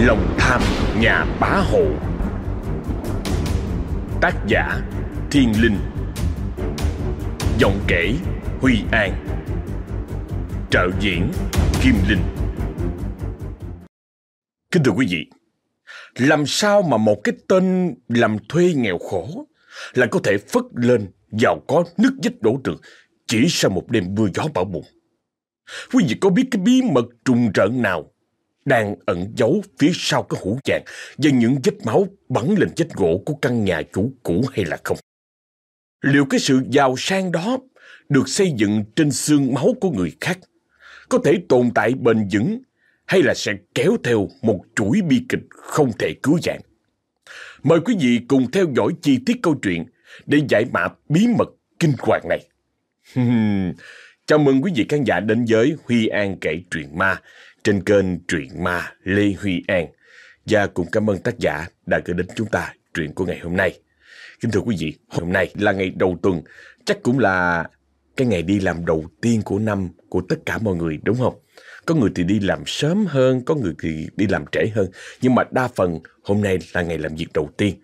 Lòng tham nhà bá hộ. Tác giả Thiên Linh. Giọng kể Huy An. Trợ diễn Kim Linh. Kính thưa quý vị, Làm sao mà một cái tên làm thuê nghèo khổ Lại có thể phất lên giàu có nước dách đổ trượt Chỉ sau một đêm mưa gió bão bùng? Quý vị có biết cái bí mật trùng trợn nào đang ẩn giấu phía sau cái hũ vàng và những vết máu bắn lên vết gỗ của căn nhà chủ cũ hay là không? Liệu cái sự giàu sang đó được xây dựng trên xương máu của người khác có thể tồn tại bền vững hay là sẽ kéo theo một chuỗi bi kịch không thể cứu vãn? Mời quý vị cùng theo dõi chi tiết câu chuyện để giải mã bí mật kinh hoàng này. Chào mừng quý vị khán giả đến với Huy An kể truyện ma trên kênh Truyện Ma Lê Huy An và cùng cảm ơn tác giả đã gửi đến chúng ta truyện của ngày hôm nay. Kính thưa quý vị, hôm nay là ngày đầu tuần, chắc cũng là cái ngày đi làm đầu tiên của năm của tất cả mọi người đúng không? Có người thì đi làm sớm hơn, có người thì đi làm trễ hơn, nhưng mà đa phần hôm nay là ngày làm việc đầu tiên.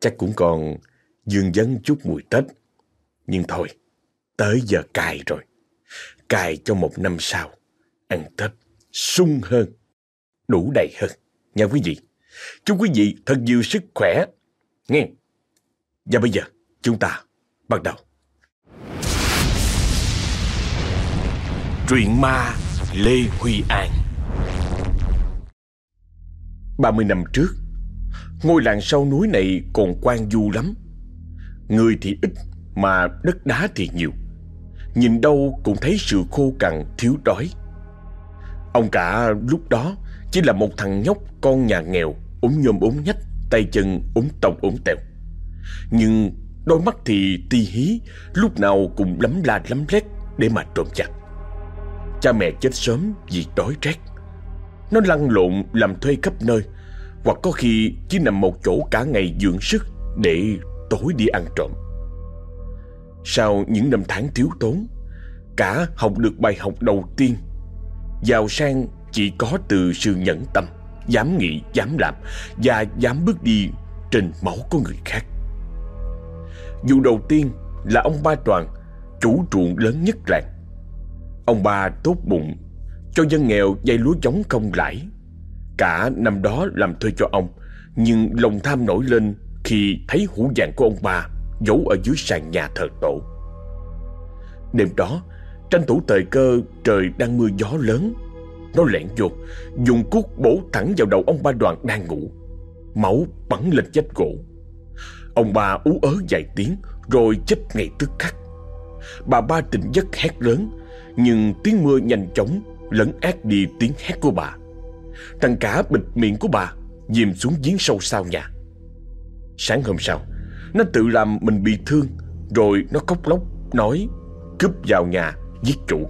Chắc cũng còn dương dấn chút mùi Tết. Nhưng thôi, tới giờ cài rồi. Cài cho một năm sau, ăn Tết sung hơn, đủ đầy hơn. Nha quý vị, chúc quý vị thật nhiều sức khỏe. Nghe. Và bây giờ, chúng ta bắt đầu. Truyện ma Lê Huy An 30 năm trước, ngôi làng sau núi này còn quan du lắm. Người thì ít mà đất đá thì nhiều. Nhìn đâu cũng thấy sự khô cằn thiếu đói. Ông cả lúc đó chỉ là một thằng nhóc con nhà nghèo, ốm nhôm ốm nhách, tay chân ốm tông ốm tèo. Nhưng đôi mắt thì ti hí, lúc nào cũng lấm la lấm lét để mà trộm chặt. Cha mẹ chết sớm vì đói rét. Nó lăn lộn làm thuê khắp nơi, hoặc có khi chỉ nằm một chỗ cả ngày dưỡng sức để tối đi ăn trộm. Sau những năm tháng thiếu tốn, cả học được bài học đầu tiên Giàu sang chỉ có từ sự nhẫn tâm, dám nghĩ, dám làm và dám bước đi trên máu của người khác. Vụ đầu tiên là ông Ba Toàn, chủ ruộng lớn nhất làng. Ông ba tốt bụng, cho dân nghèo dây lúa giống không lãi. Cả năm đó làm thuê cho ông, nhưng lòng tham nổi lên khi thấy hũ vàng của ông ba giấu ở dưới sàn nhà thờ tổ. Đêm đó, Tranh thủ thời cơ, trời đang mưa gió lớn. Nó lẹn vô Dùng cuốc bổ thẳng vào đầu ông ba đoàn đang ngủ. Máu bắn lên chết gỗ. Ông ba ú ớ vài tiếng, Rồi chết ngay tức khắc. Bà ba tỉnh giấc hét lớn, Nhưng tiếng mưa nhanh chóng Lấn át đi tiếng hét của bà. Thằng cả bịt miệng của bà, Dìm xuống giếng sâu sau nhà. Sáng hôm sau, Nó tự làm mình bị thương, Rồi nó khóc lóc, Nói, cướp vào nhà giết chủ.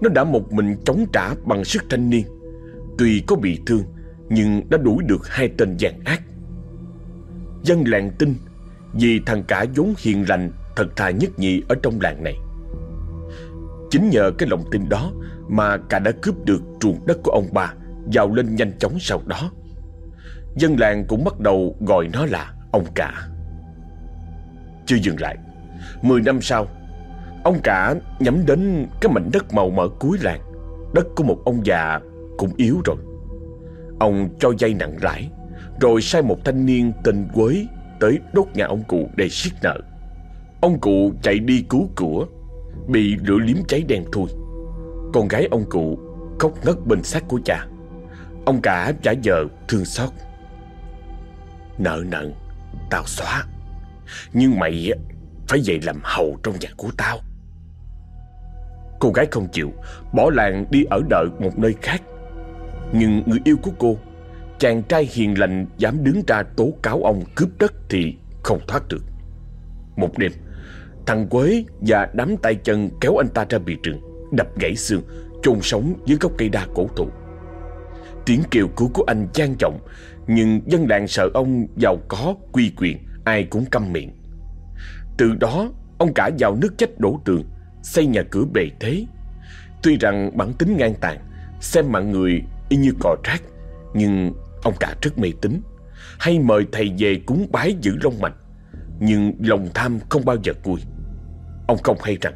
Nó đã một mình chống trả bằng sức thanh niên. Tuy có bị thương, nhưng đã đuổi được hai tên gian ác. Dân làng tin vì thằng cả vốn hiền lành, thật thà nhất nhị ở trong làng này. Chính nhờ cái lòng tin đó mà cả đã cướp được truồng đất của ông bà, giàu lên nhanh chóng sau đó. Dân làng cũng bắt đầu gọi nó là ông cả. Chưa dừng lại, mười năm sau, Ông cả nhắm đến cái mảnh đất màu mỡ cuối làng. Đất của một ông già cũng yếu rồi. Ông cho dây nặng lãi, Rồi sai một thanh niên tên Quế Tới đốt nhà ông cụ để siết nợ. Ông cụ chạy đi cứu của, Bị lửa liếm cháy đen thui. Con gái ông cụ khóc ngất bên xác của cha. Ông cả trả vợ thương xót. Nợ nần, Tao xóa. Nhưng mày phải dậy làm hầu trong nhà của tao. Cô gái không chịu, Bỏ làng đi ở đợi một nơi khác. Nhưng người yêu của cô, Chàng trai hiền lành dám đứng ra tố cáo ông cướp đất thì không thoát được. Một đêm, Thằng Quế và đám tay chân kéo anh ta ra bìa trường, Đập gãy xương, chôn sống dưới gốc cây đa cổ thụ. Tiếng kêu cứu của anh trang trọng Nhưng dân làng sợ ông giàu có, quy quyền, Ai cũng câm miệng. Từ đó, ông cả vào nước chết đổ tường xây nhà cửa bề thế. Tuy rằng bản tính ngang tàn, xem mạng người y như cò rác, Nhưng ông cả rất mê tín Hay mời thầy về cúng bái giữ long mạch Nhưng lòng tham không bao giờ nguôi Ông không hay rằng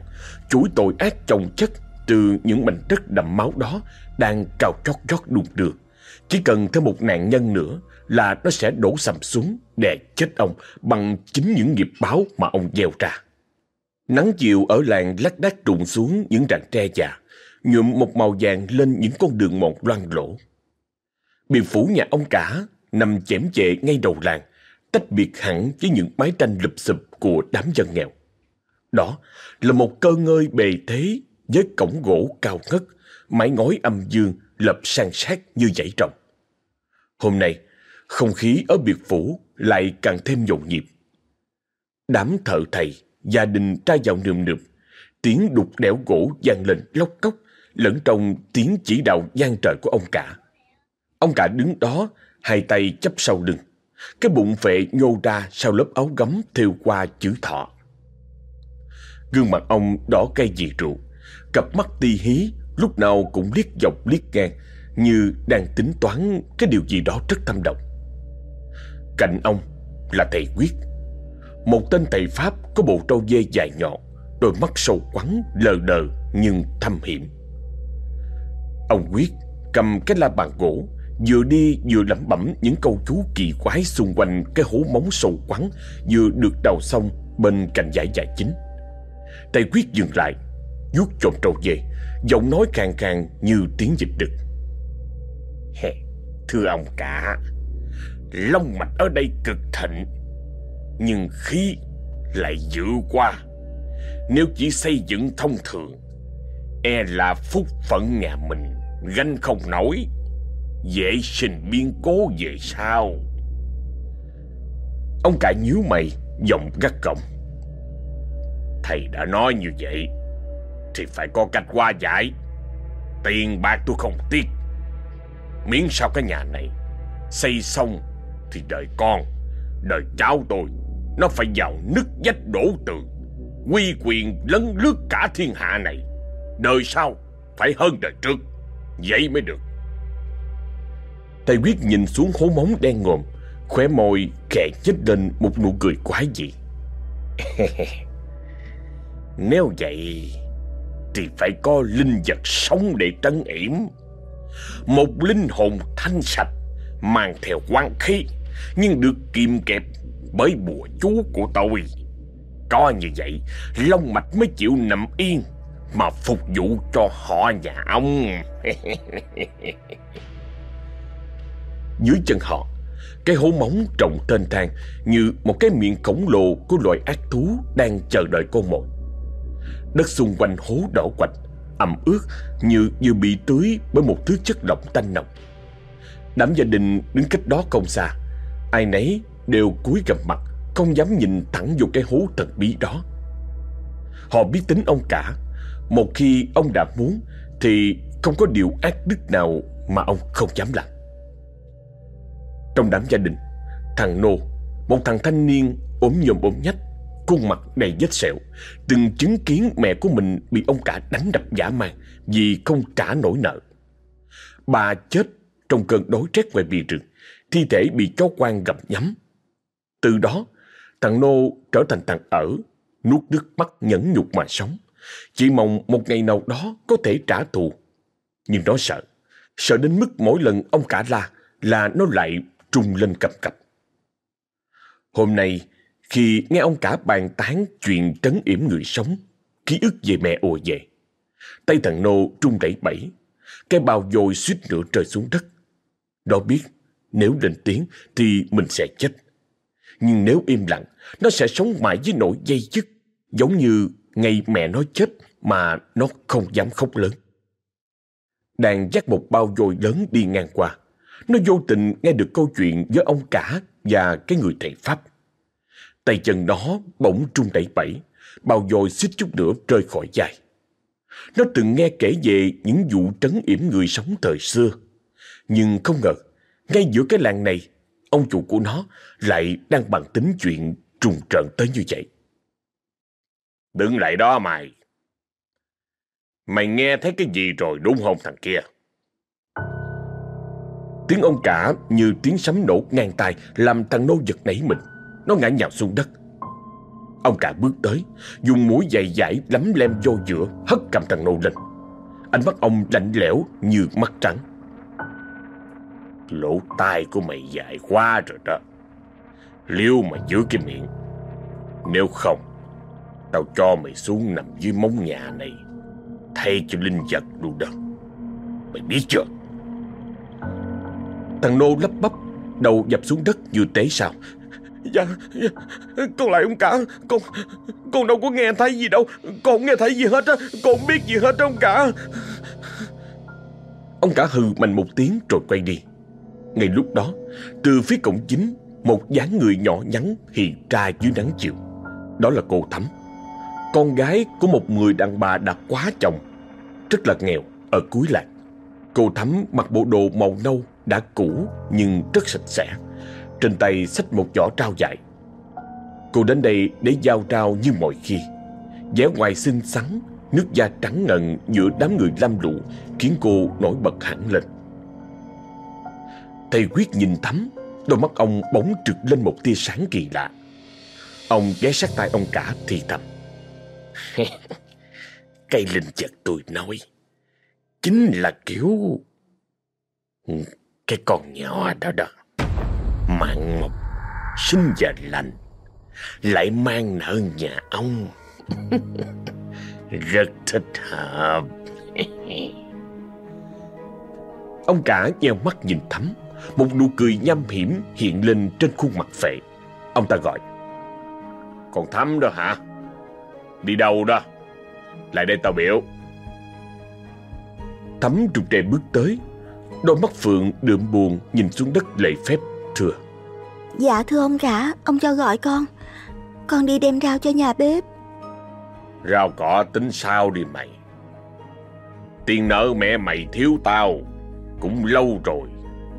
chuỗi tội ác chồng chất từ những mảnh đất đậm máu đó đang cào chót chót đùng đưa. Chỉ cần thêm một nạn nhân nữa là nó sẽ đổ sầm xuống đè chết ông bằng chính những nghiệp báo mà ông gieo ra. Nắng chiều ở làng lác đác trụng xuống những rặng tre già, nhuộm một màu vàng lên những con đường mòn loang lỗ. Biệt phủ nhà ông cả nằm chém chệ ngay đầu làng, tách biệt hẳn với những mái tranh lụp xụp của đám dân nghèo. Đó là một cơ ngơi bề thế với cổng gỗ cao ngất, mái ngói âm dương lập san sát như dãy rộng. Hôm nay, không khí ở biệt phủ lại càng thêm nhộn nhịp. Đám thợ thầy, gia đình tra vào nườm nượp, tiếng đục đẽo gỗ vang lên lóc cốc, lẫn trong tiếng chỉ đạo gian trời của ông cả. Ông cả đứng đó, hai tay chấp sau lưng, cái bụng phệ nhô ra sau lớp áo gấm thêu qua chữ thọ. Gương mặt ông đỏ cay vì rượu, cặp mắt ti hí lúc nào cũng liếc dọc liếc ngang như đang tính toán cái điều gì đó rất thâm độc. Cạnh ông là thầy Quyết, một tên thầy Pháp có bộ trâu dê dài nhọn, đôi mắt sâu quắn lờ đờ nhưng thâm hiểm. Ông Quyết cầm cái la bàn gỗ, vừa đi vừa lẩm bẩm những câu chú kỳ quái xung quanh cái hố móng sâu quắn vừa được đào xong bên cạnh giải giải chính. Thầy Quyết dừng lại, vuốt chồm trâu dê, giọng nói càng càng như tiếng dịch đực. Hè, thưa ông cả, long mạch ở đây cực thịnh, nhưng khí lại dữ qua. Nếu chỉ xây dựng thông thường, e là phúc phận nhà mình gánh không nổi, dễ sinh biến cố về sau. Ông cả nhíu mày, giọng gắt gỏng. Thầy đã nói như vậy Thì phải có cách qua giải Tiền bạc tôi không tiếc Miễn sao cái nhà này Xây xong Thì đời con Đời cháu tôi nó phải vào nứt vách đổ tường Quy quyền lấn lướt cả thiên hạ này. Đời sau Phải hơn đời trước. Vậy mới được. Thầy quyết nhìn xuống hố móng đen ngòm, Khóe môi khẽ nhếch lên một nụ cười quái dị. Nếu vậy, Thì phải có linh vật sống để trấn yểm. Một linh hồn thanh sạch, Mang theo quan khí, Nhưng được kìm kẹp bởi bùa chú của tôi Có như vậy Long mạch mới chịu nằm yên Mà phục vụ cho họ nhà ông Dưới chân họ cái hố móng trồng tên thang như một cái miệng khổng lồ của loài ác thú đang chờ đợi con mồi. Đất xung quanh hố đỏ quạch, ẩm ướt như vừa bị tưới bởi một thứ chất lỏng tanh nồng. Đám gia đình đứng cách đó không xa, ai nấy đều cúi gằm mặt, không dám nhìn thẳng vô cái hố thần bí đó. Họ biết tính ông cả, một khi ông đã muốn thì không có điều ác đức nào mà ông không dám làm. Trong đám gia đình, thằng Nô, một thằng thanh niên ốm nhồm ốm nhách, khuôn mặt đầy vết sẹo, từng chứng kiến mẹ của mình bị ông cả đánh đập giả man vì không trả nổi nợ. Bà chết trong cơn đói rét ngoài bìa rừng, thi thể bị chó quan gặm nhắm. Từ đó, thằng Nô trở thành thằng ở, nuốt nước mắt nhẫn nhục mà sống. Chỉ mong một ngày nào đó có thể trả thù. Nhưng nó sợ, sợ đến mức mỗi lần ông cả la là nó lại trung lên cầm cập. Hôm nay, khi nghe ông cả bàn tán chuyện trấn yểm người sống, ký ức về mẹ ùa về. Tay thằng Nô trung đẩy bẫy, cái bao dồi suýt nữa rơi xuống đất. Nó biết, nếu lên tiếng thì mình sẽ chết. Nhưng nếu im lặng, nó sẽ sống mãi với nỗi dây dứt, giống như ngày mẹ nó chết mà nó không dám khóc lớn. Đang dắt một bao dồi lớn đi ngang qua. Nó vô tình nghe được câu chuyện với ông cả và cái người thầy Pháp. Tay chân nó bỗng trung đẩy bẫy, bao dồi xích chút nữa rơi khỏi dài. Nó từng nghe kể về những vụ trấn yểm người sống thời xưa. Nhưng không ngờ, ngay giữa cái làng này, ông chủ của nó lại đang bàn tính chuyện trùng trợn tới như vậy. Đứng lại đó mày. Mày nghe thấy cái gì rồi đúng không thằng kia? Tiếng ông cả như tiếng sấm nổ ngang tai Làm thằng nô giật nảy mình Nó ngã nhào xuống đất Ông cả bước tới Dùng mũi dày dãi lắm lem vô giữa Hất cầm thằng nô lên Ánh mắt ông lạnh lẽo như mắt trắng Lỗ tai của mày dài quá rồi đó. Liêu mà giữ cái miệng. Nếu không Tao cho mày xuống nằm dưới móng nhà này Thay cho linh vật luôn đó. Mày biết chưa? Thằng nô lắp bắp Đầu dập xuống đất như tế sao. Dạ, dạ Con lại ông cả. Con con đâu có nghe thấy gì đâu. Con không nghe thấy gì hết á. Con không biết gì hết ông cả. Ông cả hừ mạnh một tiếng rồi quay đi. Ngay lúc đó, Từ phía cổng chính, Một dáng người nhỏ nhắn hiện ra dưới nắng chiều. Đó là cô Thắm. Con gái của một người đàn bà đã quá chồng, Rất là nghèo Ở cuối làng. Cô Thắm mặc bộ đồ màu nâu Đã cũ nhưng rất sạch sẽ. Trên tay xách một giỏ trao dài. Cô đến đây để giao trao như mọi khi. Vẻ ngoài xinh xắn, Nước da trắng ngần giữa đám người lam lũ Khiến cô nổi bật hẳn lên. Thầy quyết nhìn thắm, Đôi mắt ông bóng trực lên một tia sáng kỳ lạ. Ông ghé sát tay ông cả thì thầm. Cây linh vật tôi nói, Chính là kiểu Cái con nhỏ đó đó, Mạng mộc sinh và lành, Lại mang nợ nhà ông. Rất thích hợp. Ông cả nheo mắt nhìn thắm. Một nụ cười nham hiểm hiện lên trên khuôn mặt phệ. Ông ta gọi. Còn thắm đó hả? Đi đâu đó? Lại đây tao biểu. Thắm trục trè bước tới. Đôi mắt Phượng đượm buồn Nhìn xuống đất lệ phép thưa. Dạ thưa ông cả Ông cho gọi con. Con đi đem rau cho nhà bếp. Rau cỏ tính sao đi mày? Tiền nợ mẹ mày thiếu tao Cũng lâu rồi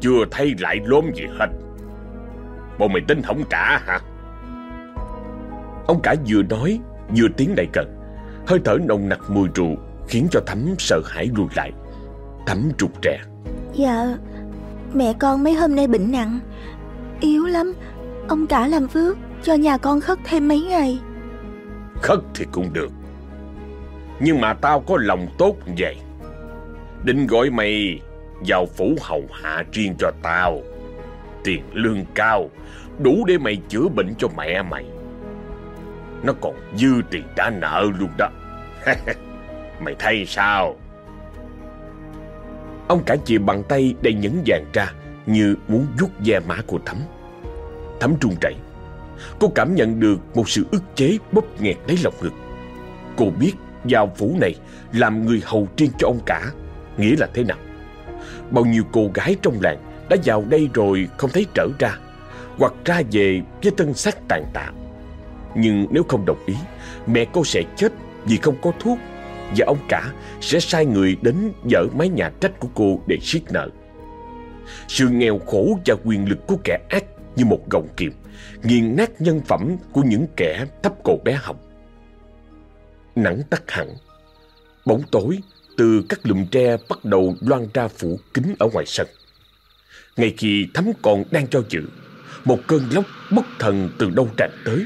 Chưa thấy lại lốm gì hết. Bộ mày tính không trả hả? Ông cả vừa nói Vừa tiến lại gần. Hơi thở nồng nặc mùi rượu Khiến cho Thắm sợ hãi lùi lại. Thắm trục trẻ Dạ Mẹ con mấy hôm nay bệnh nặng. Yếu lắm. Ông cả làm phước Cho nhà con khất thêm mấy ngày. Khất thì cũng được. Nhưng mà tao có lòng tốt vậy. Định gọi mày vào phủ hầu hạ riêng cho tao. Tiền lương cao, Đủ để mày chữa bệnh cho mẹ mày. Nó còn dư tiền đã nợ luôn đó. Mày thấy sao? Ông cả chìa bằng tay đầy nhấn vàng ra Như muốn vuốt da má của Thắm. Thắm trung chảy Cô cảm nhận được một sự ức chế bóp nghẹt lấy lòng ngực. Cô biết vào phủ này Làm người hầu riêng cho ông cả, Nghĩa là thế nào? Bao nhiêu cô gái trong làng Đã vào đây rồi không thấy trở ra Hoặc ra về với tân sắc tàn tạ Nhưng nếu không đồng ý Mẹ cô sẽ chết vì không có thuốc Và ông cả sẽ sai người đến dở mái nhà trách của cô để siết nợ Sự nghèo khổ và quyền lực của kẻ ác như một gọng kiềm nghiền nát nhân phẩm của những kẻ thấp cổ bé họng. Nắng tắt hẳn, bóng tối từ các lùm tre bắt đầu loan ra phủ kính ở ngoài sân. Ngay khi thắm còn đang cho dự, một cơn lốc bất thần từ đâu tràn tới.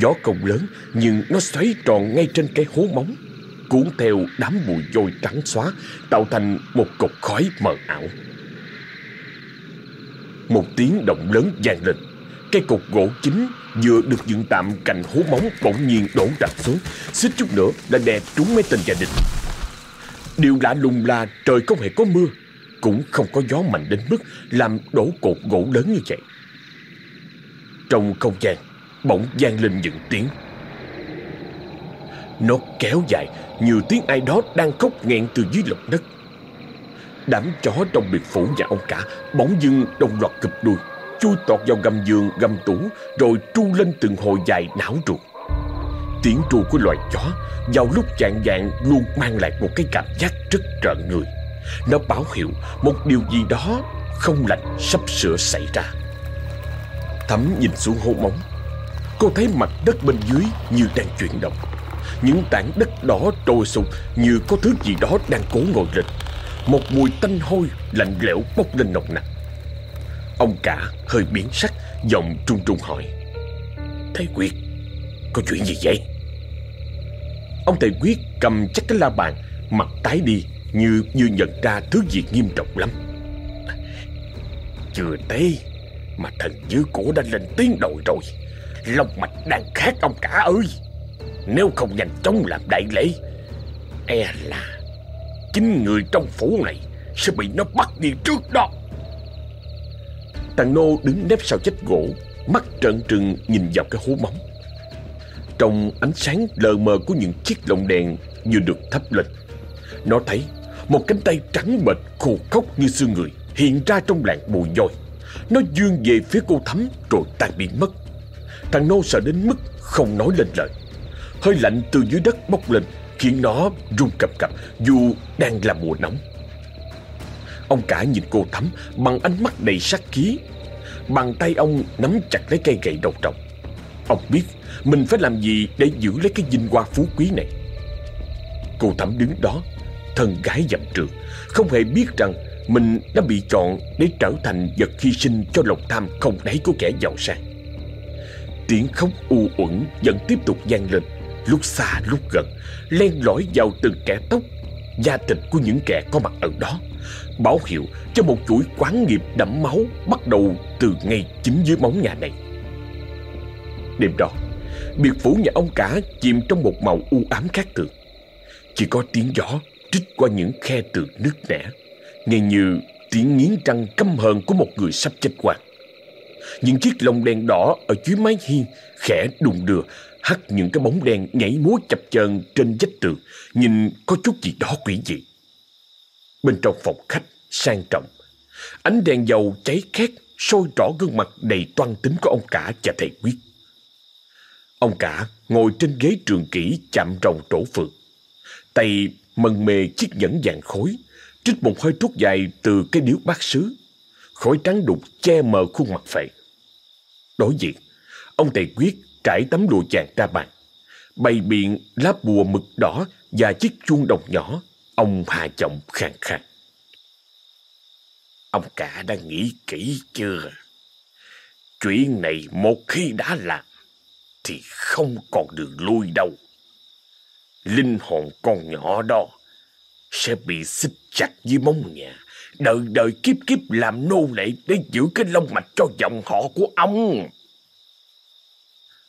Gió không lớn nhưng nó xoáy tròn ngay trên cái hố móng, cuốn theo đám bụi dôi trắng xóa, tạo thành một cột khói mờ ảo. Một tiếng động lớn vang lên Cây cột gỗ chính vừa được dựng tạm cạnh hố móng bỗng nhiên đổ rạp xuống Xích chút nữa là đè trúng mấy tên gia đình Điều lạ lùng là trời không hề có mưa, Cũng không có gió mạnh đến mức làm đổ cột gỗ lớn như vậy. Trong không gian, bỗng gian lên những tiếng. Nó kéo dài như tiếng ai đó đang khóc nghẹn từ dưới lòng đất. Đám chó trong biệt phủ nhà ông cả bỗng dưng đồng loạt cụp đuôi, chui tọt vào gầm giường gầm tủ, rồi tru lên từng hồi dài não ruột tiếng tru của loài chó, vào lúc chạng vạng luôn mang lại một cái cảm giác rất trợn người. Nó báo hiệu một điều gì đó không lành sắp sửa xảy ra. Thắm nhìn xuống hố móng. Cô thấy mặt đất bên dưới như đang chuyển động. Những tảng đất đỏ trồi sụp như có thứ gì đó đang cố ngồi lên một mùi tanh hôi lạnh lẽo bốc lên nồng nặc. Ông cả hơi biến sắc, Giọng trung trung hỏi. Thầy Quyết có chuyện gì vậy? Ông thầy Quyết cầm chắc cái la bàn, Mặt tái đi, Như như nhận ra thứ gì nghiêm trọng lắm. Chưa tới, Mà thần dữ cổ đã lên tiếng đội rồi. Lòng mạch đang khát ông cả ơi. Nếu không nhanh chóng làm đại lễ E là Chính người trong phủ này Sẽ bị nó bắt đi trước đó. Tàng Nô đứng nép sau chết gỗ, Mắt trợn trừng nhìn vào cái hố móng. Trong ánh sáng lờ mờ của những chiếc lồng đèn Vừa được thắp lên. Nó thấy một cánh tay trắng bệch khô khốc như xương người Hiện ra trong làng bùi dôi Nó dương về phía cô thắm rồi tan biến mất. Thằng Nô sợ đến mức không nói lên lời. Hơi lạnh từ dưới đất bốc lên, Khiến nó run cầm cập, dù đang là mùa nóng. Ông cả nhìn cô thắm bằng ánh mắt đầy sát khí. Bàn tay ông nắm chặt lấy cây gậy đầu trọc Ông biết mình phải làm gì để giữ lấy cái vinh hoa phú quý này? Cô thẩm đứng đó, Thân gái dặm trường, Không hề biết rằng mình đã bị chọn để trở thành vật hy sinh cho lòng tham không đáy của kẻ giàu sang. Tiếng khóc u uẩn vẫn tiếp tục vang lên, Lúc xa, lúc gần, Len lỏi vào từng kẻ tóc, gia thịt của những kẻ có mặt ở đó, Báo hiệu cho một chuỗi quán nghiệp đẫm máu Bắt đầu từ ngay chính dưới móng nhà này. Đêm đó Biệt phủ nhà ông cả chìm trong một màu u ám khác thường Chỉ có tiếng gió trích qua những khe tường nước nẻ Nghe như tiếng nghiến răng căm hờn của một người sắp chết quạt những chiếc lồng đèn đỏ ở dưới mái hiên khẽ đùng đưa hắt những cái bóng đen nhảy múa chập chờn trên vách tường, nhìn có chút gì đó quỷ dị. Bên trong phòng khách sang trọng, ánh đèn dầu cháy khét sôi rõ gương mặt đầy toan tính của ông cả và thầy quyết. Ông cả ngồi trên ghế trường kỷ chạm rồng trổ phượng, tay mần mề chiếc nhẫn vàng khối, trích một hơi thuốc dài từ cái điếu bát sứ, khói trắng đục che mờ khuôn mặt phệ. Đối diện, ông thầy quyết trải tấm lụa chàng ra bàn. Bày biện lá bùa mực đỏ và chiếc chuông đồng nhỏ. Ông hà giọng khàn khàn. Ông cả đã nghĩ kỹ chưa? Chuyện này một khi đã làm thì không còn đường lui đâu. Linh hồn con nhỏ đó sẽ bị xích chặt dưới móng nhà, đời đời kiếp kiếp làm nô lệ để giữ cái lông mạch cho dòng họ của ông.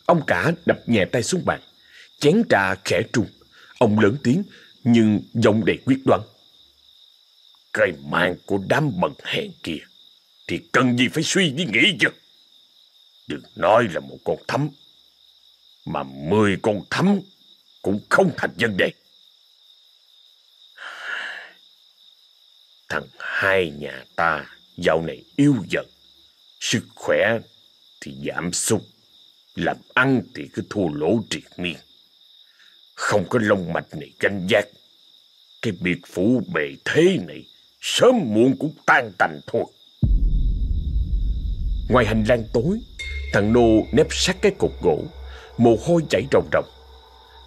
Ông cả đập nhẹ tay xuống bàn. Chén trà khẽ trung. Ông lớn tiếng nhưng giọng đầy quyết đoán. Cái mạng của đám bần hèn kia thì cần gì phải suy đi nghĩ chứ. Đừng nói là một con thấm. Mà mười con thắm cũng không thành vấn đề. Thằng hai nhà ta dạo này yêu dần. Sức khỏe thì giảm sút làm ăn thì cứ thua lỗ triệt miên. Không có lông mạch này canh giác. Cái biệt phủ bề thế này sớm muộn cũng tan tành thôi. Ngoài hành lang tối, thằng Nô nép sát cái cột gỗ, mồ hôi chảy ròng ròng.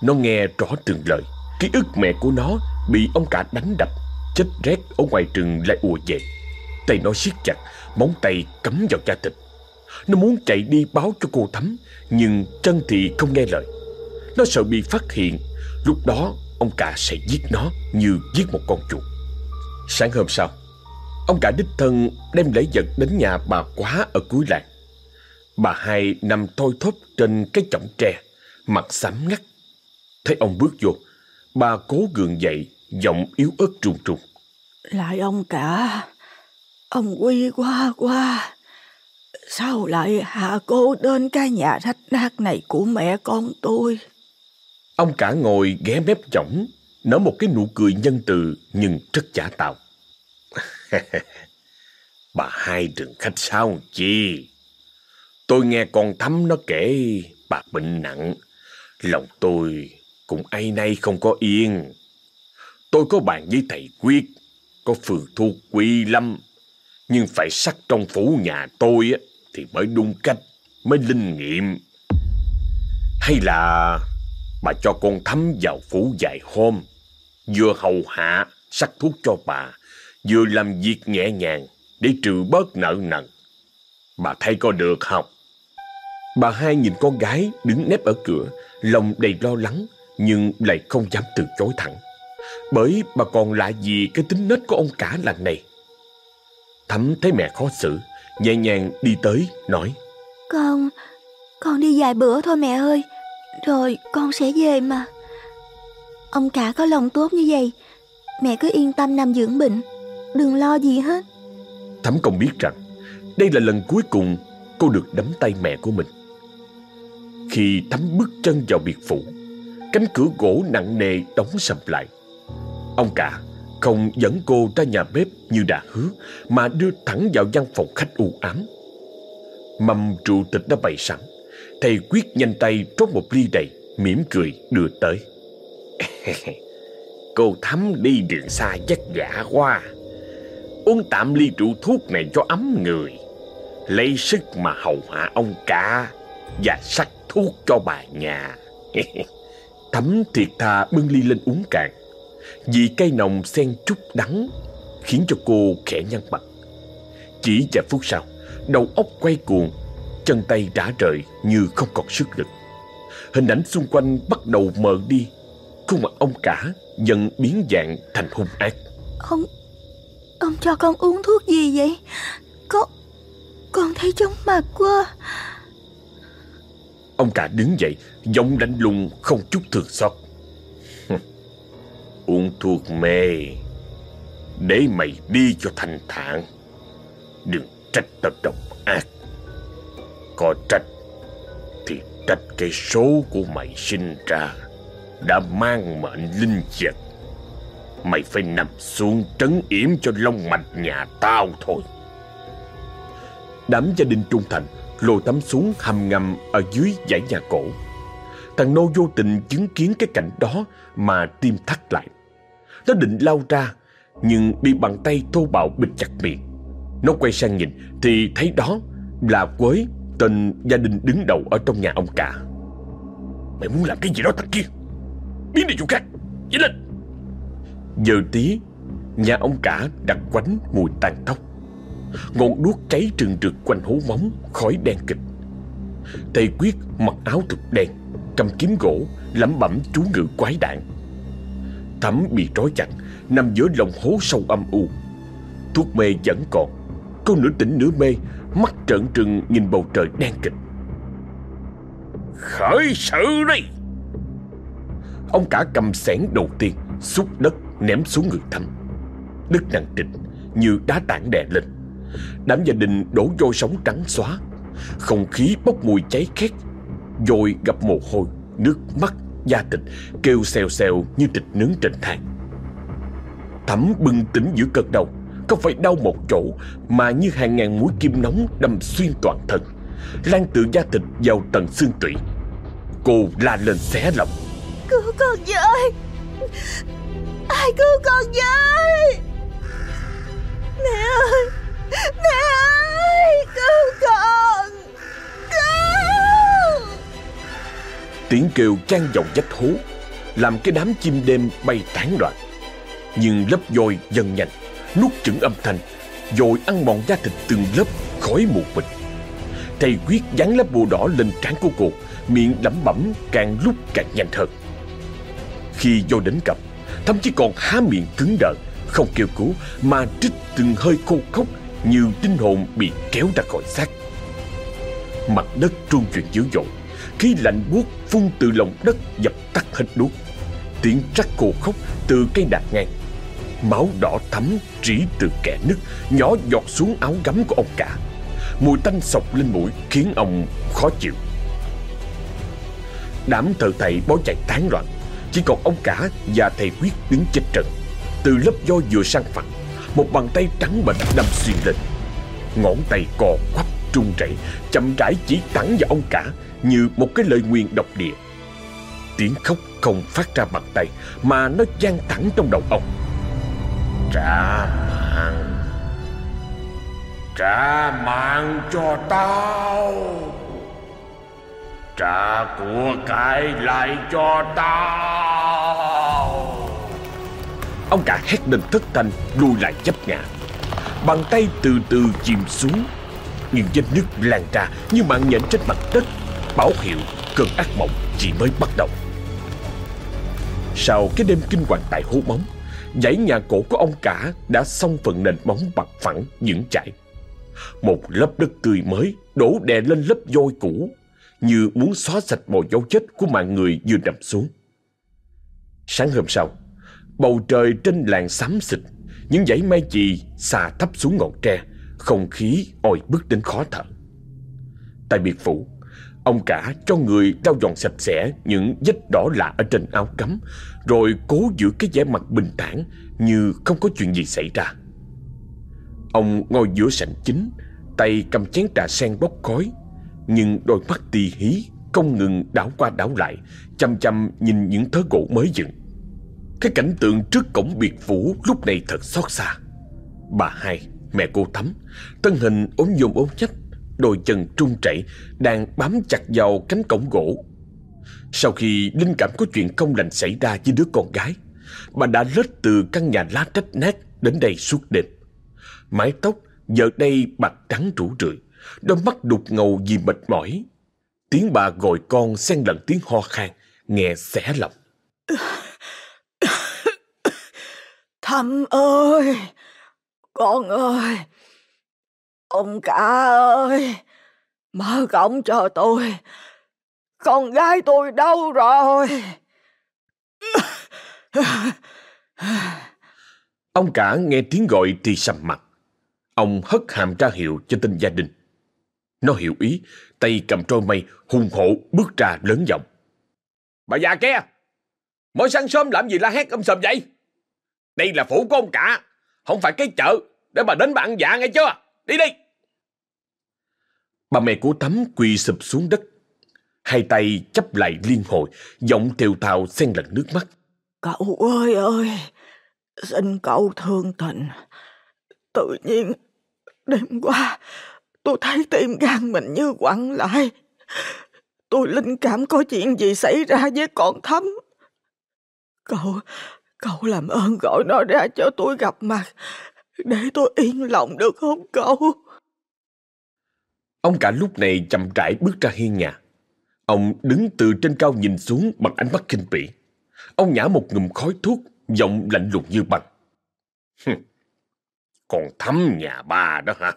Nó nghe rõ từng lời, ký ức mẹ của nó bị ông cả đánh đập, chết rét ở ngoài trường lại ùa về. Tay nó siết chặt, móng tay cắm vào da thịt. Nó muốn chạy đi báo cho cô Thắm Nhưng chân thì không nghe lời Nó sợ bị phát hiện Lúc đó ông cả sẽ giết nó Như giết một con chuột Sáng hôm sau Ông cả đích thân đem lễ vật đến nhà bà quá ở cuối làng Bà hai nằm thôi thóp trên cái chõng tre Mặt xám ngắt Thấy ông bước vô Bà cố gượng dậy Giọng yếu ớt trùng trùng Lại ông cả Ông quy quá quá Sao lại hạ cô đến cái nhà rách nát này của mẹ con tôi? Ông cả ngồi ghé mép chổng, nở một cái nụ cười nhân từ nhưng rất giả tạo. bà hai đừng khách sao chi. Tôi nghe con thắm nó kể bà bệnh nặng. Lòng tôi cũng ai nay không có yên. Tôi có bàn với thầy Quyết, có phường thu quy lâm. Nhưng phải sắc trong phủ nhà tôi á, thì mới đúng cách, mới linh nghiệm. Hay là bà cho con thắm vào phủ vài hôm, vừa hầu hạ, sắc thuốc cho bà, vừa làm việc nhẹ nhàng để trừ bớt nợ nần. Bà thấy có được không? Bà hai nhìn con gái đứng nép ở cửa, lòng đầy lo lắng nhưng lại không dám từ chối thẳng. Bởi bà còn lạ gì cái tính nết của ông cả làng này. Thắm thấy mẹ khó xử, nhẹ nhàng đi tới, nói. Con, con đi vài bữa thôi mẹ ơi, rồi con sẽ về mà. Ông cả có lòng tốt như vậy, mẹ cứ yên tâm nằm dưỡng bệnh, đừng lo gì hết. Thắm không biết rằng, đây là lần cuối cùng cô được đắm tay mẹ của mình. Khi Thắm bước chân vào biệt phủ, cánh cửa gỗ nặng nề đóng sầm lại. Ông cả không dẫn cô ra nhà bếp như đã hứa mà đưa thẳng vào văn phòng khách u ám. Mâm rượu tịch đã bày sẵn. Thầy quyết nhanh tay rót một ly đầy, mỉm cười đưa tới. Cô Thắm đi đường xa vất vả quá. Uống tạm ly rượu thuốc này cho ấm người. Lấy sức mà hầu hạ ông cả và sắc thuốc cho bà nhà. Thắm thiệt thà bưng ly lên uống cạn. Vì cây nồng xen chút đắng khiến cho cô khẽ nhăn mặt. Chỉ vài phút sau, đầu óc quay cuồng, chân tay rã rời như không còn sức lực. Hình ảnh xung quanh bắt đầu mờ đi, khuôn mặt ông cả dần biến dạng thành hung ác. Ông, ông cho con uống thuốc gì vậy? Con, con thấy chóng mặt quá. Ông cả đứng dậy, giọng lạnh lùng không chút thương xót. Uống thuốc mê Để mày đi cho thành thản. Đừng trách tao độc ác. Có trách Thì trách cái số của mày sinh ra Đã mang mệnh linh vật. Mày phải nằm xuống trấn yểm cho lông mạch nhà tao thôi. Đám gia đình trung thành lôi tắm xuống hầm ngầm ở dưới dãy nhà cổ. Thằng Nô vô tình chứng kiến cái cảnh đó mà tim thắt lại. Nó định lao ra, nhưng bị bàn tay thô bạo bịt chặt miệng. Nó quay sang nhìn thì thấy đó là Quế, tên gia đình đứng đầu ở trong nhà ông cả. Mày muốn làm cái gì đó thằng kia? Biến đi chỗ khác, dậy lên! Giờ tí, nhà ông cả đặt quánh mùi tàn tóc. Ngọn đuốc cháy trừng trực quanh hố móng, khói đen kịch. Tề Quyết mặc áo thực đen, cầm kiếm gỗ, lẩm bẩm chú ngữ quái đạn. Thắm bị trói chặt, nằm giữa lòng hố sâu âm u. Thuốc mê vẫn còn, cô nửa tỉnh nửa mê, mắt trợn trừng nhìn bầu trời đen kịch. Khởi sự đi! Ông cả cầm sẻn đầu tiên, xúc đất ném xuống người Thắm. Đất nặng trịch như đá tảng đè lên. Đám gia đình đổ vôi sống trắng xóa. Không khí bốc mùi cháy khét. Rồi gặp mồ hôi Nước mắt, da thịt Kêu xèo xèo như thịt nướng trên than Thẩm bừng tỉnh giữa cơn đau, Không phải đau một chỗ Mà như hàng ngàn mũi kim nóng đâm xuyên toàn thân. Lan từ da thịt vào tận xương tủy. Cô la lên xé lòng. Cứu con với. Ai cứu con với? Mẹ ơi! Mẹ ơi, Cứu con! Cứu! Tiếng kêu chan vọng vách hố, Làm cái đám chim đêm bay tán loạn. Nhưng lớp vôi dần nhanh Nuốt chửng âm thanh Rồi ăn mòn da thịt từng lớp khói mù mịt. Thầy quyết dán lớp bùa đỏ lên trán của cô, Miệng lẩm bẩm càng lúc càng nhanh hơn. Khi vô đến cặp, Thậm chí còn há miệng cứng đờ, Không kêu cứu, Mà trích từng hơi khô khốc như tinh hồn bị kéo ra khỏi xác. Mặt đất trung chuyển dữ dội, khí lạnh buốt phun từ lòng đất dập tắt hết đuốc. Tiếng rắc khô khóc từ cây đạc ngang. Máu đỏ thắm rỉ từ kẻ nứt, nhỏ giọt xuống áo gấm của ông cả. Mùi tanh sọc lên mũi khiến ông khó chịu. Đám thợ thầy bó chạy tán loạn, chỉ còn ông cả và thầy quyết đứng chết trận. Từ lớp do vừa sang phẳng, một bàn tay trắng bệch đâm xuyên lên. Ngón tay cò quắp trung rẩy Chậm rãi chỉ thẳng vào ông cả, Như một cái lời nguyền độc địa. Tiếng khóc không phát ra bằng tay, Mà nó gian thẳng trong đầu ông. Trả mạng. Trả mạng cho tao. Trả của cải lại cho tao. Ông cả hét lên thất thanh, Lùi lại chấp ngã. Bàn tay từ từ chìm xuống. Nhưng vết nứt lan ra, như mạng nhện trên mặt đất. Báo hiệu cơn ác mộng chỉ mới bắt đầu. Sau cái đêm kinh hoàng tại hố móng Dãy nhà cổ của ông cả đã xong phần nền móng bằng phẳng những chảy. Một lớp đất tươi mới đổ đè lên lớp vôi cũ, Như muốn xóa sạch mọi dấu vết của mạng người vừa nằm xuống. Sáng hôm sau Bầu trời trên làng xám xịt, Những dãy mây chì xà thấp xuống ngọn tre, Không khí oi bức đến khó thở. Tại biệt phủ, Ông cả cho người lau dọn sạch sẽ những vết đỏ lạ ở trên áo cắm Rồi cố giữ cái vẻ mặt bình thản như không có chuyện gì xảy ra. Ông ngồi giữa sảnh chính, Tay cầm chén trà sen bốc khói, Nhưng đôi mắt tì hí Không ngừng đảo qua đảo lại, Chăm chăm nhìn những thớ gỗ mới dựng. Cái cảnh tượng trước cổng biệt phủ Lúc này thật xót xa. Bà hai, mẹ cô Thắm Thân hình ốm nhôm ốm nhách Đôi chân trung chảy Đang bám chặt vào cánh cổng gỗ. Sau khi linh cảm có chuyện không lành xảy ra với đứa con gái Bà đã lết từ căn nhà lá trách nát Đến đây suốt đêm. Mái tóc giờ đây bạc trắng rủ rượi Đôi mắt đục ngầu vì mệt mỏi. Tiếng bà gọi con xen lẫn tiếng ho khan Nghe xẻ lòng. Thầm ơi! Con ơi! Ông cả ơi! Mở cổng cho tôi! Con gái tôi đâu rồi? Ông cả nghe tiếng gọi thì sầm mặt. Ông hất hàm ra hiệu cho tên gia đình. Nó hiểu ý, Tay cầm trôi mây, hùng hổ bước ra lớn giọng. Bà già kia, mỗi sáng sớm làm gì la hét âm sầm vậy? Đây là phủ của ông cả. Không phải cái chợ Để bà đến bạn ăn dạ nghe chưa? Đi đi. Bà mẹ của Thắm quỳ sụp xuống đất. Hai tay chấp lại liên hồi, Giọng tiều tào xen lẫn nước mắt. Cậu ơi ơi, Xin cậu thương tình. Tự nhiên, Đêm qua, Tôi thấy tim gan mình như quặn lại. Tôi linh cảm có chuyện gì xảy ra với con Thắm. Cậu Cậu làm ơn gọi nó ra cho tôi gặp mặt Để tôi yên lòng được không cậu Ông cả lúc này chậm rãi bước ra hiên nhà. Ông đứng từ trên cao nhìn xuống bằng ánh mắt kinh bỉ. Ông nhả một ngụm khói thuốc, giọng lạnh lùng như băng. Còn thắm nhà bà đó hả?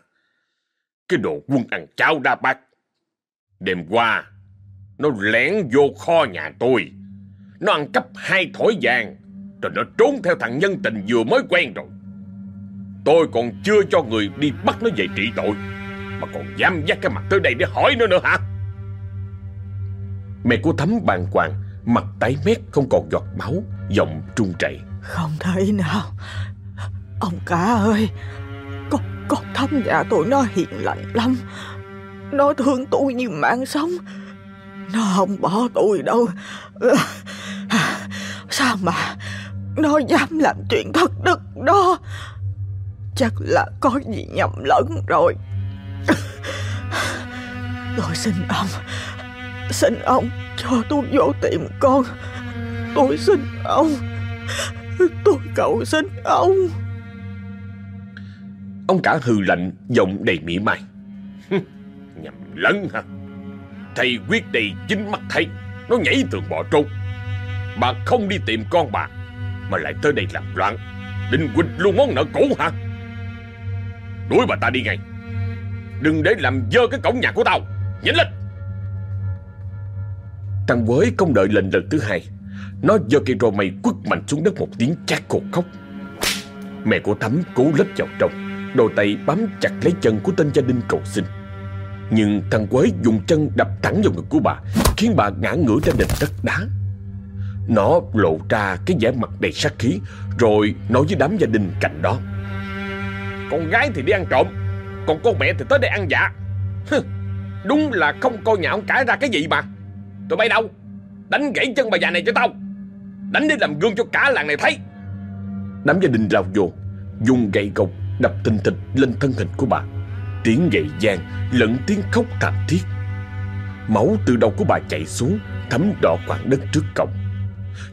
Cái đồ quân ăn cháo đa bát. Đêm qua, nó lén vô kho nhà tôi. Nó ăn cắp hai thỏi vàng, rồi nó trốn theo thằng nhân tình vừa mới quen rồi. Tôi còn chưa cho người đi bắt nó về trị tội. Mà còn dám dắt cái mặt tới đây để hỏi nữa nữa hả? Mẹ của Thắm bàng hoàng Mặt tái mét không còn giọt máu Giọng trung chảy Không thể nào. Ông cả ơi Con, con Thắm nhà tôi nó hiền lành lắm. Nó thương tôi như mạng sống. Nó không bỏ tôi đâu. Sao mà nó dám làm chuyện thất đức đó. Chắc là có gì nhầm lẫn rồi. Tôi xin ông Xin ông cho tôi vô tìm con. Tôi xin ông, Tôi cầu xin ông. Ông cả hừ lạnh, Giọng đầy mỉa mai. Nhầm lẫn hả? Thầy quyết đầy chính mắt thấy. Nó nhảy tường bỏ trốn. Bà không đi tìm con bà. Mà lại tới đây làm loạn. Định Quỳnh luôn món nợ cũ hả? Đuổi bà ta đi ngay. Đừng để làm dơ cái cổng nhà của tao. Nhanh lên. Thằng Quế không đợi lệnh lần thứ hai, Nó giơ cây rô mây quất mạnh xuống đất một tiếng chát cột khóc. Mẹ của Thắm cố lết vào trong, Đôi tay bám chặt lấy chân của tên gia đình cầu xin. Nhưng thằng Quế dùng chân đập thẳng vào ngực của bà, Khiến bà ngã ngửa ra nền đất đá. Nó lộ ra cái vẻ mặt đầy sát khí Rồi nói với đám gia đình cạnh đó. Con gái thì đi ăn trộm Còn con mẹ thì tới đây ăn dạ. Đúng là không coi nhà ông cả ra cái gì mà. Tụi bay đâu? Đánh gãy chân bà già này cho tao. Đánh để làm gương cho cả làng này thấy. Đám gia đình rào vô Dùng gậy gộc đập tinh thịt lên thân hình của bà. Tiếng gậy gian lẫn tiếng khóc thảm thiết. Máu từ đầu của bà chảy xuống Thấm đỏ khoảng đất trước cổng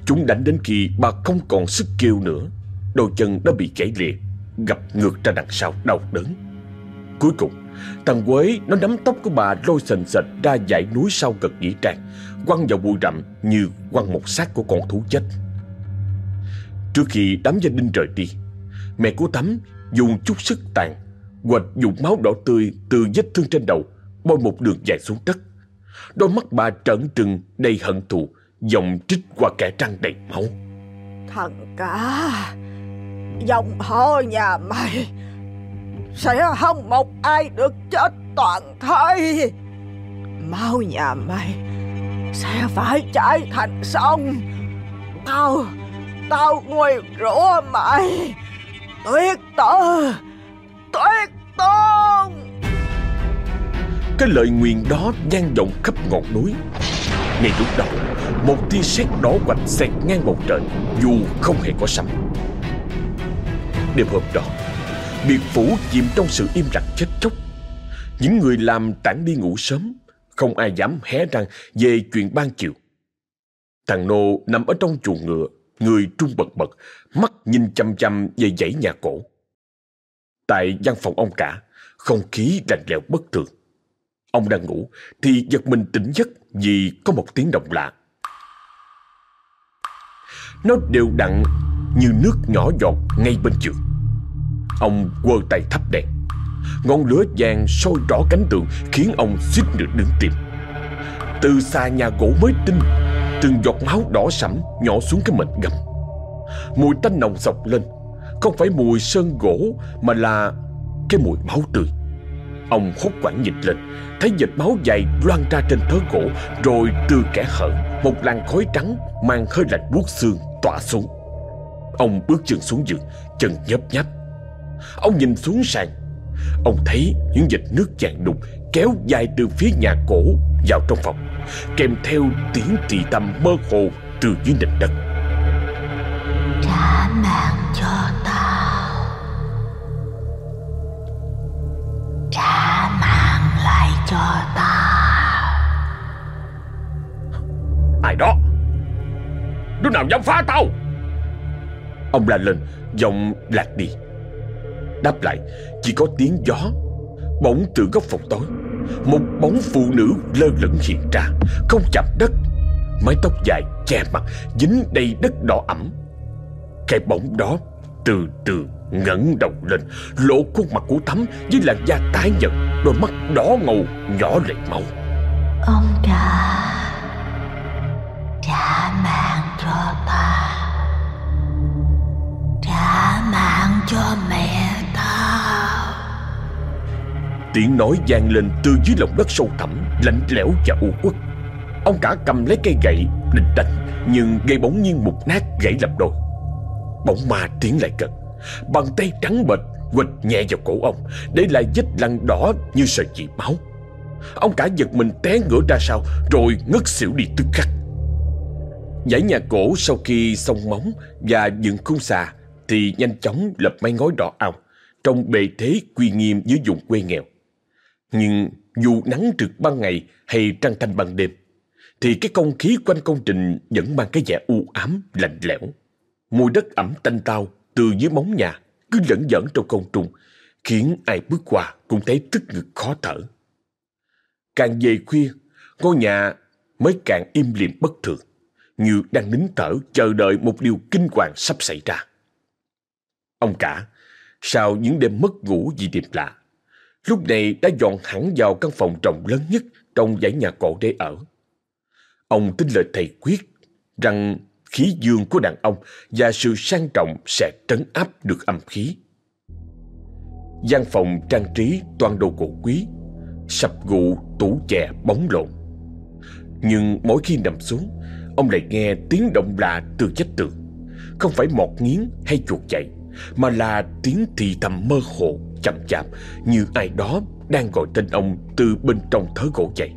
Chúng đánh đến khi bà không còn sức kêu nữa. Đôi chân đã bị gãy liệt Gập ngược ra đằng sau đau đớn. Cuối cùng, Thằng Quế nó nắm tóc của bà lôi sình sệt ra dãy núi sau cực nghĩa trang, Quăng vào bụi rậm như quăng một xác của con thú chết. Trước khi đám gia đình rời đi, Mẹ của Tắm dùng chút sức tàn, Quệt dùng máu đỏ tươi từ vết thương trên đầu, Bôi một đường dài xuống đất. Đôi mắt bà trợn trừng đầy hận thù Dòng trích qua kẻ răng đầy máu. Thằng cả Dòng họ nhà mày Sẽ không một ai được chết toàn thây. Máu nhà mày Sẽ phải chảy thành sông. Tao Tao nguyền rủa mày. Tuyết tử Tuyết tôn. Cái lời nguyền đó gian vọng khắp ngọn núi. Ngay lúc đó một tia sét đỏ quạch xẹt ngang bầu trời, Dù không hề có sấm. Đêm hôm đó, Biệt phủ chìm trong sự im lặng chết chóc. Những người làm tản đi ngủ sớm, Không ai dám hé răng về chuyện ban chiều. Thằng Nô nằm ở trong chuồng ngựa, Người trung bật bật, Mắt nhìn chăm chăm về dãy nhà cổ. Tại văn phòng ông cả, Không khí lạnh lẽo bất thường. Ông đang ngủ Thì giật mình tỉnh giấc Vì có một tiếng động lạ. Nó đều đặn Như nước nhỏ giọt ngay bên giường. Ông quơ tay thắp đèn. Ngọn lửa vàng sôi rõ cánh tường, Khiến ông suýt nữa đứng tim. Từ xa nhà gỗ mới tinh, Từng giọt máu đỏ sẫm nhỏ xuống cái mệnh gầm Mùi tanh nồng sọc lên. Không phải mùi sơn gỗ, Mà là cái mùi máu tươi. Ông hốt quảng nhìn lên, Thấy dịch máu dày loan ra trên thớ gỗ, Rồi từ kẻ hở, Một làn khói trắng mang hơi lạnh buốt xương tỏa xuống. Ông bước chân xuống giường, Chân nhấp nháp. Ông nhìn xuống sàn. Ông thấy những dịch nước vàng đục Kéo dài từ phía nhà cổ vào trong phòng, Kèm theo tiếng trì tâm mơ hồ từ dưới nền đất. Trả mạng cho ta. Trả mạng lại cho ta. Ai đó? Đứa nào dám phá tao? Ông la lên, Giọng lạc đi. Đáp lại, Chỉ có tiếng gió, Bỗng từ góc phòng tối, Một bóng phụ nữ lơ lửng hiện ra, Không chạm đất, Mái tóc dài che mặt, Dính đầy đất đỏ ẩm. Cái bóng đó từ từ ngẩng đầu lên Lộ khuôn mặt của Thắm Với làn da tái nhợt Đôi mắt đỏ ngầu nhỏ lệ máu Ông trả Trả mạng cho ta Trả mạng cho mẹ tao Tiếng nói vang lên từ dưới lòng đất sâu thẳm Lạnh lẽo và u uất. Ông cả cầm lấy cây gậy định đánh Nhưng gây bỗng nhiên mục nát gãy làm đôi. Bỗng ma tiến lại gần Bàn tay trắng bệch quệt nhẹ vào cổ ông. Để lại vết lằn đỏ như sợi chỉ máu Ông cả giật mình té ngửa ra sau Rồi ngất xỉu đi tức khắc. Dãy nhà cổ sau khi xong móng Và dựng khung xà Thì nhanh chóng lập mái ngói đỏ ao Trong bề thế quy nghiêm dưới vùng quê nghèo. Nhưng dù nắng trực ban ngày Hay trăng thanh ban đêm Thì cái không khí quanh công trình Vẫn mang cái vẻ u ám, lạnh lẽo. Mùi đất ẩm tanh tao từ dưới móng nhà, Cứ lẫn dẫn trong không trung, Khiến ai bước qua cũng thấy tức ngực khó thở. Càng về khuya, Ngôi nhà mới càng im lìm bất thường, Như đang nín thở chờ đợi một điều kinh hoàng sắp xảy ra. Ông cả, Sau những đêm mất ngủ vì điềm lạ, Lúc này đã dọn hẳn vào căn phòng rộng lớn nhất Trong dãy nhà cổ để ở. Ông tin lời thầy quyết Rằng khí dương của đàn ông Và sự sang trọng sẽ trấn áp được âm khí. Gian phòng trang trí toàn đồ cổ quý, sập gụ tủ chè bóng lộn. Nhưng mỗi khi nằm xuống, ông lại nghe tiếng động lạ từ vách tường. Không phải mọt nghiến hay chuột chạy, mà là tiếng thì thầm mơ hồ, chậm chạp, như ai đó đang gọi tên ông từ bên trong thớ gỗ chạy.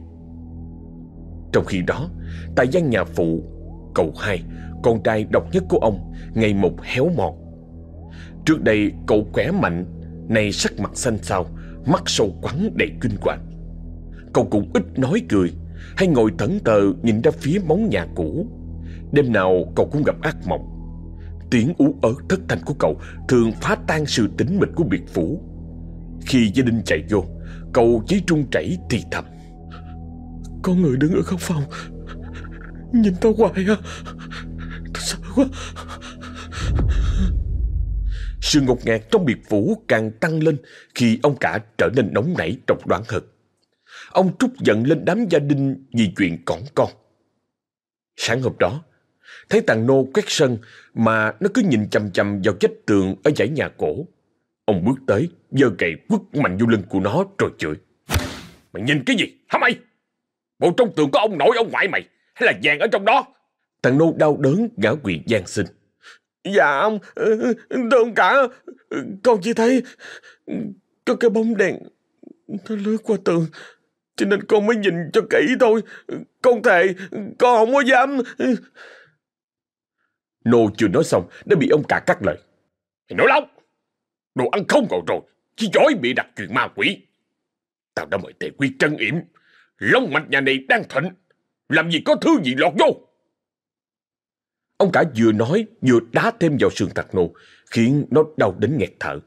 Trong khi đó, tại gian nhà phụ cậu hai, con trai độc nhất của ông, ngày một héo mòn trước đây, cậu khỏe mạnh, nay sắc mặt xanh xao, mắt sâu quắn đầy kinh hoàng. Cậu cũng ít nói cười, hay ngồi thẫn thờ nhìn ra phía móng nhà cũ. Đêm nào cậu cũng gặp ác mộng. Tiếng ú ớ thất thanh của cậu thường phá tan sự tĩnh mịch của biệt phủ. Khi gia đình chạy vô, Cậu chỉ trung chảy thì thầm. Có người đứng ở góc phòng Nhìn tao hoài à. Tao sợ quá. Sự ngột ngạt trong biệt phủ càng tăng lên Khi ông cả trở nên nóng nảy trong đoán hận. Ông trút giận lên đám gia đình Vì chuyện cỏn con. Sáng hôm đó, Thấy tàng Nô quét sân Mà nó cứ nhìn chầm chầm vào vách tường Ở dãy nhà cổ. Ông bước tới, giơ gậy quất mạnh vô lưng của nó rồi chửi. Mày nhìn cái gì? Hả mày? Bộ trong tường có ông nội ông ngoại mày. Hay là vàng ở trong đó? Thằng Nô đau đớn ngã quỵ gian xin Dạ ông Thưa ông cả. Con chỉ thấy Có cái bóng đèn Nó lướt qua tường Cho nên con mới nhìn cho kỹ thôi. Con thề Con không có dám. Nô chưa nói xong Đã bị ông cả cắt lời. Mày nói lắm Đồ ăn không còn rồi Chỉ giỏi bị đặt chuyện ma quỷ. Tao đã mời thầy quy trân yểm. Long mạch nhà này đang thịnh làm gì có thứ gì lọt vô? Ông cả vừa nói, vừa đá thêm vào sườn thạch nô Khiến nó đau đến nghẹt thở.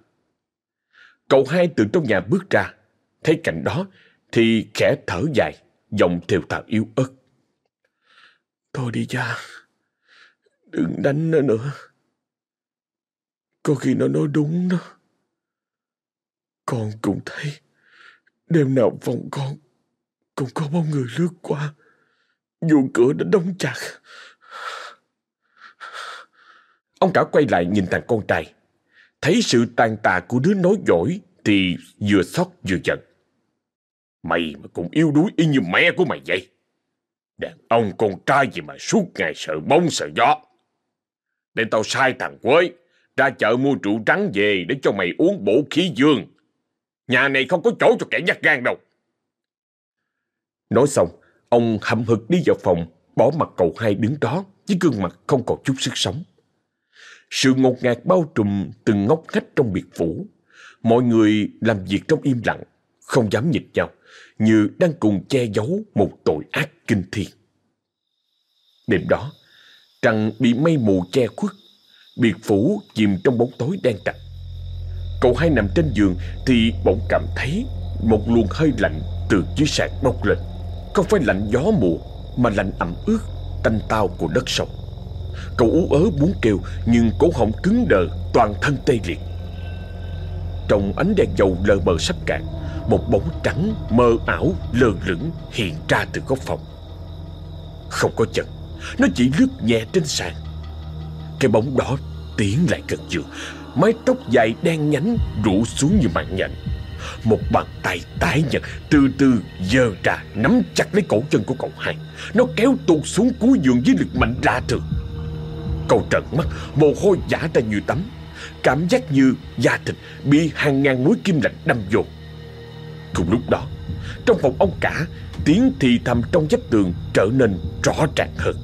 Cậu hai từ trong nhà bước ra. Thấy cảnh đó, Thì khẽ thở dài, Giọng thều thào yếu ớt. Thôi đi cha, Đừng đánh nó nữa. Có khi nó nói đúng đó. Con cũng thấy, Đêm nào phòng con Cũng có bóng người lướt qua. Dù cửa đã đóng chặt. Ông cả quay lại nhìn thằng con trai. Thấy sự tàn tạ của đứa nói dỗi Thì vừa xót vừa giận. Mày mà cũng yếu đuối y như mẹ của mày vậy. Đàn ông con trai gì mà suốt ngày sợ bóng sợ gió. Để tao sai thằng Quế Ra chợ mua rượu trắng về Để cho mày uống bổ khí dương. Nhà này không có chỗ cho kẻ nhát gan đâu. Nói xong Ông hậm hực đi vào phòng, Bỏ mặt cậu hai đứng đó, Với gương mặt không còn chút sức sống. Sự ngột ngạt bao trùm từng ngóc ngách trong biệt phủ. Mọi người làm việc trong im lặng, Không dám nhìn nhau Như đang cùng che giấu một tội ác kinh thiên. Đêm đó, Trăng bị mây mù che khuất, Biệt phủ chìm trong bóng tối đen đặc. Cậu hai nằm trên giường Thì bỗng cảm thấy Một luồng hơi lạnh từ dưới sàn bốc lên. Không phải lạnh gió mùa, Mà lạnh ẩm ướt, Tanh tao của đất sông. Cậu ú ớ muốn kêu, Nhưng cổ họng cứng đờ, Toàn thân tê liệt. Trong ánh đèn dầu lờ mờ sắp cạn, Một bóng trắng mơ ảo, lờ lửng hiện ra từ góc phòng. Không có chân, Nó chỉ lướt nhẹ trên sàn. Cái bóng đó tiến lại gần giường Mái tóc dài đen nhánh rủ xuống như mạng nhện. Một bàn tay tái nhật, từ từ giơ ra, nắm chặt lấy cổ chân của cậu hai. Nó kéo tuột xuống cuối giường với lực mạnh ra thường Cậu trợn mắt, Mồ hôi giả ra như tắm. Cảm giác như da thịt bị hàng ngàn mũi kim lạnh đâm vô. Cùng lúc đó, Trong phòng ông cả, Tiếng thì thầm trong vách tường trở nên rõ ràng hơn.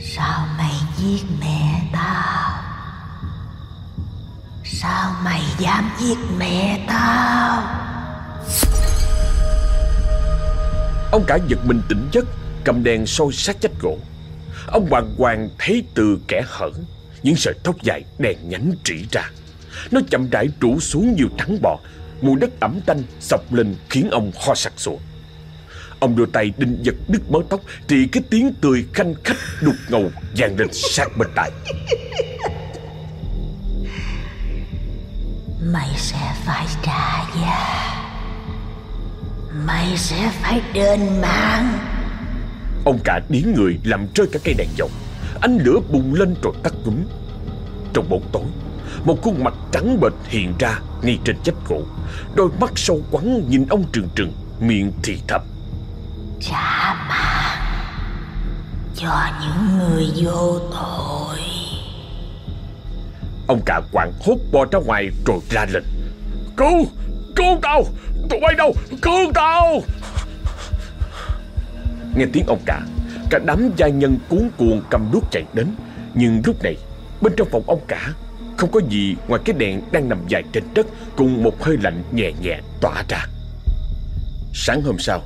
Sao mày giết mẹ tao? Sao mày dám giết mẹ tao? Ông cả giật mình tỉnh giấc, Cầm đèn soi sát chết gỗ. Ông bàng hoàng thấy từ kẻ hở, Những sợi tóc dài đèn nhánh trĩ ra. Nó chậm rãi rủ xuống nhiều trắng bò, Mùi đất ẩm tanh sọc lên khiến ông ho sặc sụa. Ông đưa tay định giật đứt mớ tóc, Thì cái tiếng tươi khanh khách đục ngầu vang lên sát bên tai. Mày sẽ phải trả giá. Mày sẽ phải đền mạng. Ông cả điến người làm rơi cả cây đèn dầu. Ánh lửa bùng lên rồi tắt ngúm Trong bóng tối Một khuôn mặt trắng bệch hiện ra ngay trên vách gỗ. Đôi mắt sâu quắn nhìn ông trừng trừng Miệng thì thầm. Trả mạng Cho những người vô tội Ông cả quảng hốt bò ra ngoài rồi ra lệnh. Cứu, cứu tao Tụi bay đâu, cứu tao. Nghe tiếng ông cả Cả đám gia nhân cuốn cuồng cầm đuốc chạy đến. Nhưng lúc này Bên trong phòng ông cả Không có gì ngoài cái đèn đang nằm dài trên đất Cùng một hơi lạnh nhẹ nhẹ tỏa ra. Sáng hôm sau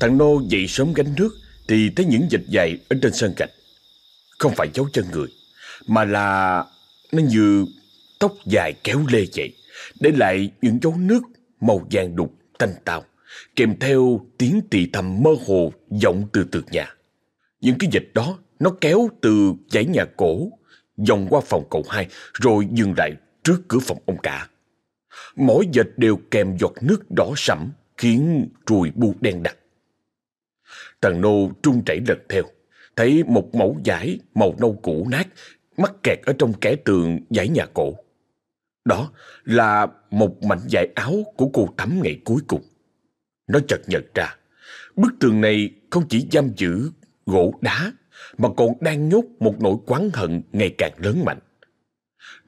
Thằng Nô dậy sớm gánh nước Thì thấy những dịch dài ở trên sân gạch. Không phải dấu chân người Mà là nó như tóc dài kéo lê vậy Để lại những dấu nước màu vàng đục tanh tao, kèm theo tiếng tỳ thầm mơ hồ vọng từ tường nhà. Những cái dịch đó nó kéo từ dãy nhà cổ, vòng qua phòng cậu hai rồi dừng lại trước cửa phòng ông cả. Mỗi dịch đều kèm giọt nước đỏ sẫm khiến ruồi bu đen đặc. Tần nô trung chảy lật theo, thấy một mẫu giải màu nâu cũ nát mắc kẹt ở trong kẻ tường dãy nhà cổ. Đó là một mảnh vải áo của cô Thắm ngày cuối cùng. Nó chợt nhận ra, bức tường này không chỉ giam giữ gỗ đá mà còn đang nhốt một nỗi quán hận ngày càng lớn mạnh.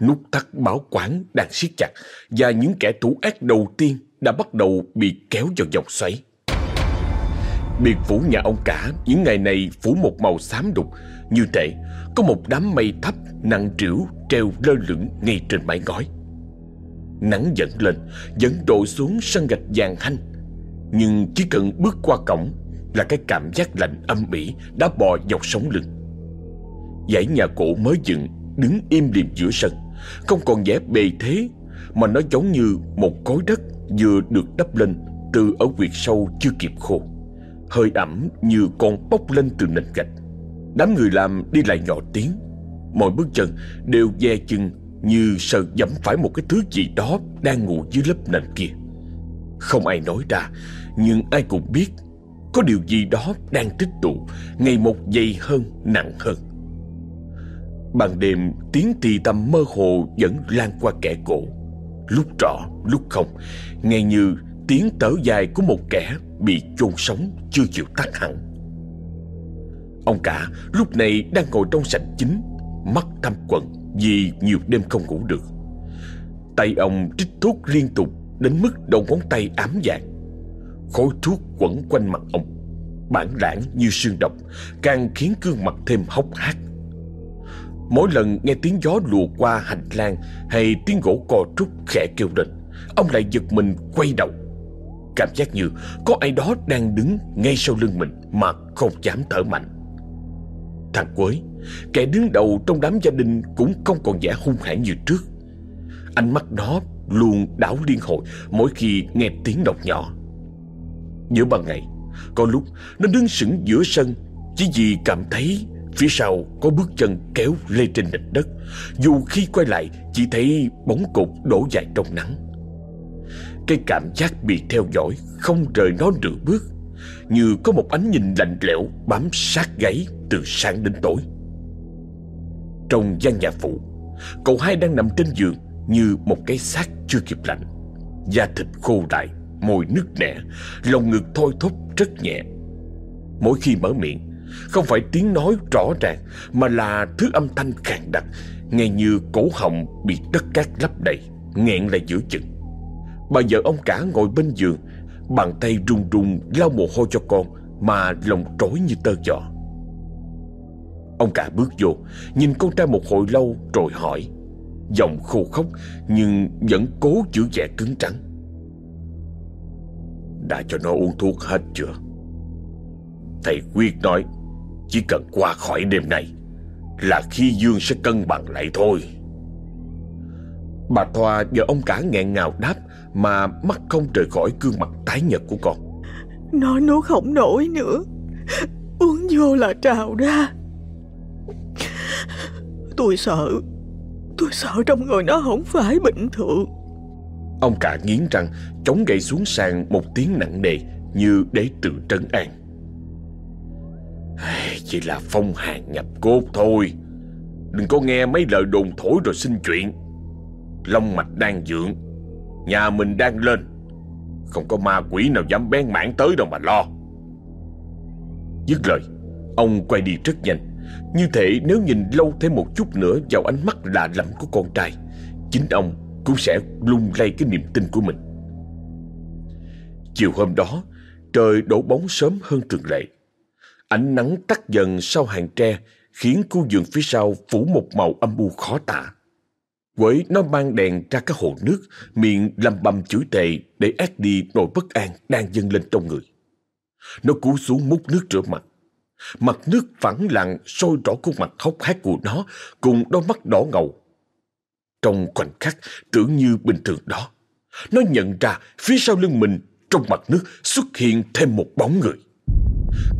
Nút thắt bảo quản đang siết chặt và những kẻ thủ ác đầu tiên đã bắt đầu bị kéo vào dòng xoáy. Biệt phủ nhà ông cả những ngày này phủ một màu xám đục, như thể có một đám mây thấp nặng trĩu treo lơ lửng ngay trên mái ngói. Nắng dẫn lên, dẫn đổ xuống sân gạch vàng hanh. Nhưng chỉ cần bước qua cổng là cái cảm giác lạnh âm ỉ đã bò dọc sống lưng. Dãy nhà cổ mới dựng, đứng im lìm giữa sân, không còn vẻ bề thế, mà nó giống như một khối đất vừa được đắp lên từ ở quyệt sâu chưa kịp khô. Hơi ẩm như còn bốc lên từ nền gạch. Đám người làm đi lại nhỏ tiếng, mọi bước chân đều dè chừng như sợ dẫm phải một cái thứ gì đó đang ngủ dưới lớp nền kia. Không ai nói ra, nhưng ai cũng biết có điều gì đó đang tích tụ, ngày một dày hơn, nặng hơn. Ban đêm, tiếng tì tầm mơ hồ vẫn lan qua kẻ cổ. Lúc rõ, lúc không, nghe như tiếng tở dài của một kẻ bị chôn sống chưa chịu tắt hẳn. Ông cả lúc này đang ngồi trong sảnh chính, mắt thăm quần vì nhiều đêm không ngủ được. Tay ông trích thuốc liên tục đến mức đầu ngón tay ám dạng. khối thuốc quẩn quanh mặt ông, bản lãng như sương độc, càng khiến gương mặt thêm hốc hác. Mỗi lần nghe tiếng gió lùa qua hành lang hay tiếng gỗ cò trúc khẽ kêu lên, ông lại giật mình quay đầu. Cảm giác như có ai đó đang đứng ngay sau lưng mình mà không dám thở mạnh. Thằng Quế kẻ đứng đầu trong đám gia đình cũng không còn vẻ hung hãn như trước. Ánh mắt đó luôn đảo liên hồi mỗi khi nghe tiếng động nhỏ. Giữa ban ngày, có lúc nó đứng sững giữa sân chỉ vì cảm thấy phía sau có bước chân kéo lê trên nền đất, dù khi quay lại chỉ thấy bóng cục đổ dài trong nắng. Cái cảm giác bị theo dõi không rời nó nửa bước, như có một ánh nhìn lạnh lẽo bám sát gáy từ sáng đến tối. Trong gian nhà phụ, cậu hai đang nằm trên giường như một cái xác chưa kịp lạnh. Da thịt khô đại, môi nứt nẻ, lòng ngực thôi thúc rất nhẹ. Mỗi khi mở miệng, không phải tiếng nói rõ ràng mà là thứ âm thanh khàn đặc, nghe như cổ họng bị đất cát lấp đầy, nghẹn lại giữa chừng. Bà vợ ông cả ngồi bên giường, bàn tay run run lau mồ hôi cho con mà lòng trối như tơ giò. Ông cả bước vô, nhìn con trai một hồi lâu rồi hỏi. Giọng khô khốc nhưng vẫn cố giữ vẻ cứng trắng. Đã cho nó uống thuốc hết chưa? Thầy Quyết nói chỉ cần qua khỏi đêm này là khi Dương sẽ cân bằng lại thôi. Bà Thoa và ông cả nghẹn ngào đáp mà mắt không rời khỏi gương mặt tái nhợt của con. Nó nuốt không nổi nữa. Uống vô là trào ra. Tôi sợ Tôi sợ trong người nó không phải bình thường Ông cả nghiến răng Chống gậy xuống sàn một tiếng nặng nề Như để tự trấn an Chỉ là phong hàn nhập cốt thôi Đừng có nghe mấy lời đồn thổi rồi xin chuyện Long mạch đang dưỡng Nhà mình đang lên Không có ma quỷ nào dám bén mảng tới đâu mà lo Dứt lời Ông quay đi rất nhanh như thể nếu nhìn lâu thêm một chút nữa vào ánh mắt lạ lẫm của con trai, chính ông cũng sẽ lung lay cái niềm tin của mình. Chiều hôm đó, trời đổ bóng sớm hơn thường lệ. Ánh nắng tắt dần sau hàng tre khiến khu vườn phía sau phủ một màu âm u khó tả. Quấy nó mang đèn ra cái hồ nước, miệng lầm bầm chửi tệ để ác đi nỗi bất an đang dâng lên trong người. Nó cú xuống múc nước rửa mặt. Mặt nước phẳng lặng sôi rõ khuôn mặt hốc hác của nó cùng đôi mắt đỏ ngầu. Trong khoảnh khắc tưởng như bình thường đó, nó nhận ra phía sau lưng mình trong mặt nước xuất hiện thêm một bóng người.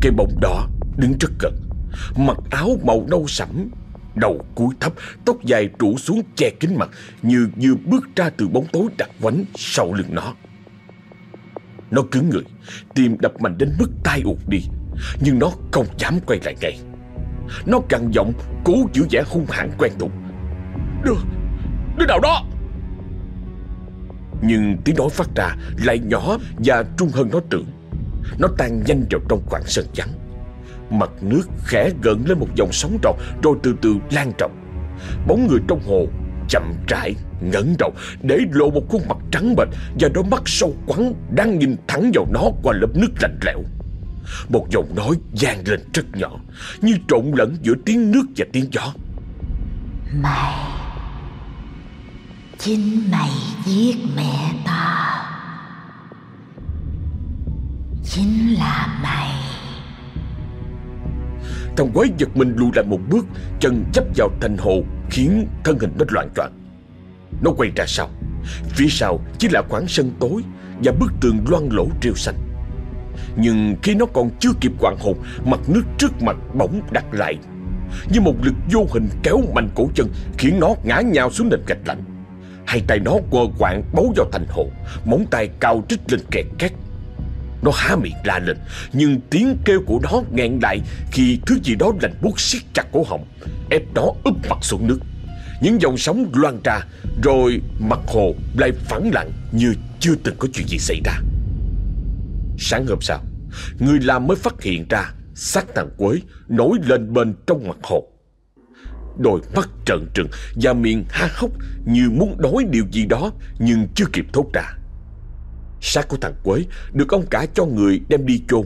Cái bóng đó đứng rất gần, mặc áo màu nâu sẫm, đầu cúi thấp, tóc dài trụ xuống che kín mặt như vừa bước ra từ bóng tối đặc quánh sau lưng nó. Nó cứng người, tim đập mạnh đến mức tai ụt đi, nhưng nó không dám quay lại ngay. Nó gằn giọng, cố giữ vẻ hung hãn quen thuộc. Đưa, đứa nào đó! Nhưng tiếng nói phát ra lại nhỏ và trung hơn nó tưởng. Nó tan nhanh vào trong khoảng sân trắng. Mặt nước khẽ gợn lên một dòng sóng tròn rồi từ từ lan rộng. Bóng người trong hồ chậm rãi ngẩng đầu để lộ một khuôn mặt trắng bệch và đôi mắt sâu quắn đang nhìn thẳng vào nó qua lớp nước lạnh lẽo. Một giọng nói vang lên rất nhỏ, như trộn lẫn giữa tiếng nước và tiếng gió. Mày Chính mày giết mẹ tao Chính là mày Thằng quái giật mình lùi lại một bước, Chân chấp vào thành hồ, Khiến thân hình nó loạn choạng. Nó quay ra sau. Phía sau chỉ là khoảng sân tối Và bức tường loang lỗ rêu xanh. Nhưng khi nó còn chưa kịp quạng hồn, Mặt nước trước mặt bỗng đặt lại Như một lực vô hình kéo mạnh cổ chân, Khiến nó ngã nhào xuống nền gạch lạnh. Hai tay nó quơ quạng bấu vào thành hồ, Móng tay cao trích lên kẹt két. Nó há miệng la lên, Nhưng tiếng kêu của nó ngẹn lại Khi thứ gì đó lạnh buốt siết chặt cổ họng, Ép nó úp mặt xuống nước. Những dòng sóng loan ra, Rồi mặt hồ lại phẳng lặng Như chưa từng có chuyện gì xảy ra. Sáng hôm sau, Người làm mới phát hiện ra xác thằng Quế nổi lên bên trong mặt hồ. Đôi mắt trợn trừng và miệng há hốc như muốn nói điều gì đó nhưng chưa kịp thốt ra. Xác của thằng Quế được ông cả cho người đem đi chôn,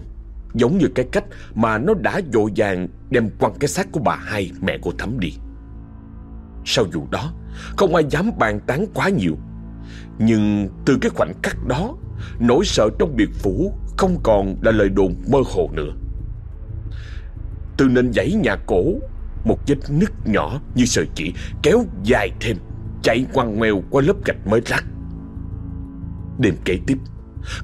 giống như cái cách mà nó đã dội vàng đem quăng cái xác của bà hai mẹ của Thắm đi. Sau vụ đó, không ai dám bàn tán quá nhiều. Nhưng từ cái khoảnh khắc đó, nỗi sợ trong biệt phủ không còn là lời đồn mơ hồ nữa. Từ nền dãy nhà cổ một vết nứt nhỏ như sợi chỉ kéo dài thêm Chạy quăng ngoèo qua lớp gạch mới lát Đêm kế tiếp.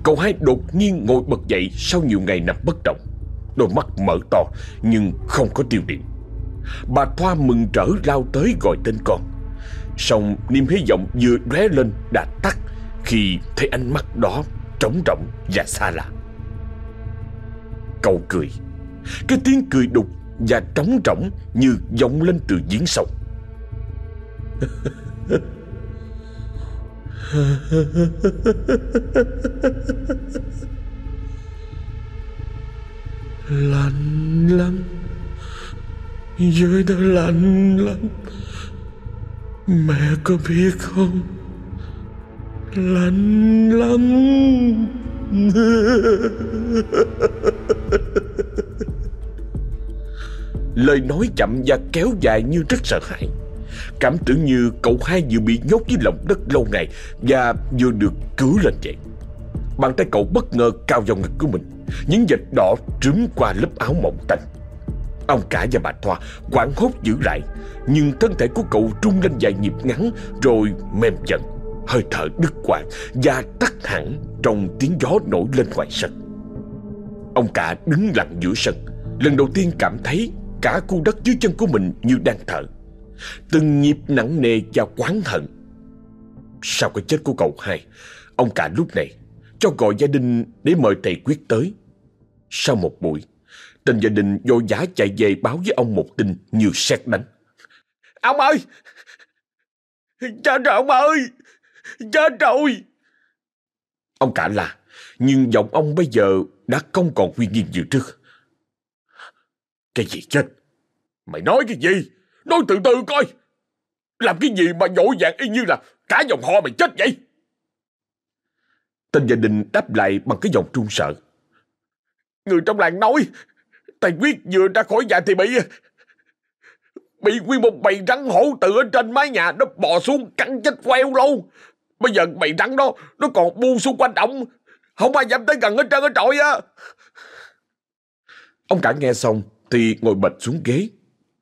Cậu hai đột nhiên ngồi bật dậy Sau nhiều ngày nằm bất động. Đôi mắt mở to, nhưng không có tiêu điểm. Bà Thoa mừng rỡ lao tới gọi tên con. Xong, niềm hy vọng vừa lóe lên đã tắt Khi thấy ánh mắt đó trống rỗng và xa lạ. Cậu cười. Cái tiếng cười đục và trống rỗng như vọng lên từ giếng sông. lạnh lắm. Dưới đó lạnh lắm. Mẹ có biết không? Lạnh lắm. Lời nói chậm và kéo dài như rất sợ hãi. Cảm tưởng như cậu hai vừa bị nhốt dưới lòng đất lâu ngày Và vừa được cứu lên vậy. Bàn tay cậu bất ngờ cao vào ngực của mình, Những vệt đỏ trướm qua lớp áo mỏng tanh. Ông cả và bà Thoa quảng hốt giữ lại, Nhưng thân thể của cậu trung lên vài nhịp ngắn Rồi mềm dần, Hơi thở đứt quãng Và tắt hẳn trong tiếng gió nổi lên ngoài sân. Ông cả đứng lặng giữa sân, Lần đầu tiên cảm thấy Cả khu đất dưới chân của mình như đang thở. Từng nhịp nặng nề và quán hận. Sau cái chết của cậu hai, Ông cả lúc này Cho gọi gia đình để mời thầy quyết tới. Sau một buổi, Tên gia đình vô giá chạy về báo với ông một tin như sét đánh. Ông ơi! Chết rồi ông ơi! Chết rồi Ông cả là Nhưng giọng ông bây giờ đã không còn uy nghiêm như trước. Cái gì chết? Mày nói cái gì? Nói từ từ coi. Làm cái gì mà dội vàng y như là cả dòng họ mày chết vậy? Tên gia đình đáp lại bằng cái giọng trung sợ. Người trong làng nói, tài quyết vừa ra khỏi nhà thì bị... Bị nguyên một bầy rắn hổ từ ở trên mái nhà nó bò xuống cắn chết queo luôn. Bây giờ bầy rắn đó nó còn buông xung quanh động. Không ai dám tới gần hết trơn ở trọi á. Ông cả nghe xong thì ngồi bệt xuống ghế,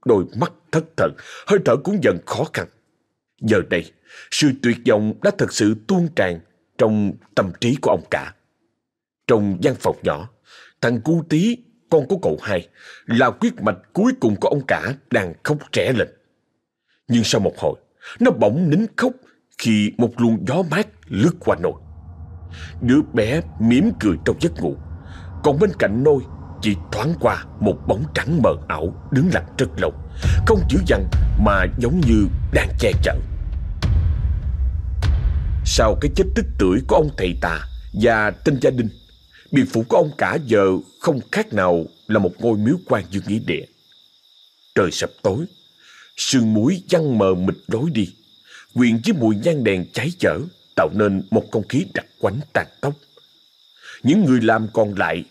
đôi mắt thất thần, hơi thở cũng dần khó khăn. Giờ đây, sự tuyệt vọng đã thật sự tuôn tràn trong tâm trí của ông cả. Trong gian phòng nhỏ, thằng cu tí, con của cậu hai, là quyết mạch cuối cùng của ông cả đang khóc trẻ lên. Nhưng sau một hồi, nó bỗng nín khóc khi một luồng gió mát lướt qua nồi. Đứa bé mỉm cười trong giấc ngủ, còn bên cạnh nôi chỉ thoáng qua một bóng trắng mờ ảo đứng lặng rất lâu, không chữ dằn mà giống như đang che chở. Sau cái chết tức tưởi của ông thầy tà và tên gia đình, biệt phủ của ông cả giờ không khác nào là một ngôi miếu quan dương nghĩa địa. Trời sập tối, sương muối văng mờ mịt lối đi, quyện với mùi nhang đèn cháy chở tạo nên một không khí đặc quánh tàn tóc. Những người làm còn lại,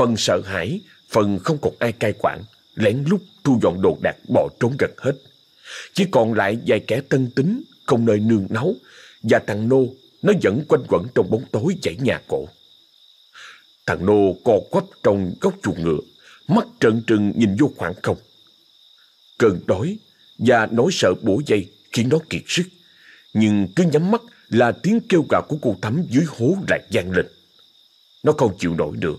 phần sợ hãi, phần không còn ai cai quản, lén lút thu dọn đồ đạc bỏ trốn gần hết. Chỉ còn lại vài kẻ tân tính, không nơi nương náu, và thằng Nô, nó vẫn quanh quẩn trong bóng tối dãy nhà cổ. Thằng Nô co quắp trong góc chuồng ngựa, mắt trợn trừng nhìn vô khoảng không. Cơn đói và nỗi sợ bổ dây khiến nó kiệt sức. Nhưng cứ nhắm mắt là tiếng kêu gào của cô Thắm dưới hố lại gian lên. Nó không chịu nổi nữa.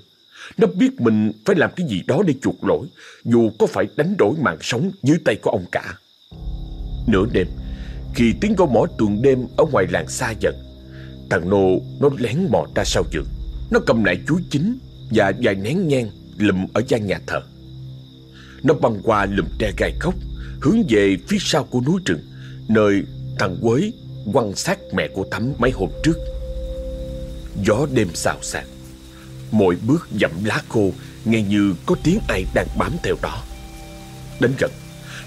Nó biết mình phải làm cái gì đó để chuộc lỗi, dù có phải đánh đổi mạng sống dưới tay của ông cả. Nửa đêm, khi tiếng gõ mỏ tuần đêm ở ngoài làng xa dần, thằng Nô nó lén mò ra sau giường. Nó cầm lại chuối chín và vài nén nhang lụm ở gian nhà thờ. Nó băng qua lùm tre gai khóc, hướng về phía sau của núi rừng, nơi thằng Quế quăng xác mẹ của Thắm mấy hôm trước. Gió đêm xào xạc, mỗi bước dặm lá khô nghe như có tiếng ai đang bám theo đó. Đến gần,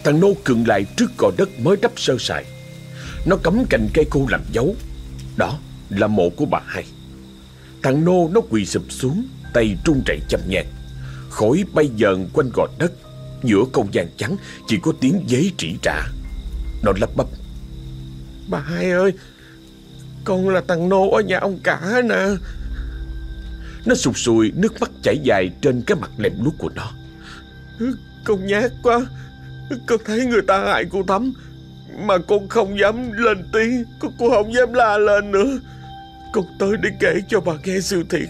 thằng Nô cường lại trước gò đất mới đắp sơ sài. Nó cắm cành cây khô làm dấu. Đó là mộ của bà hai. Thằng Nô nó quỳ sụp xuống, tay trung chạy chậm nhạt. Khói bay dần quanh gò đất, giữa không gian trắng chỉ có tiếng giấy trĩ trả. Nó lắp bắp. Bà hai ơi, con là thằng Nô ở nhà ông cả nè. Nó sụt sùi nước mắt chảy dài trên cái mặt lem lút của nó. Con nhát quá, con thấy người ta hại cô Thắm, mà con không dám lên tiếng, con, con không dám la lên nữa. Con tới để kể cho bà nghe sự thiệt.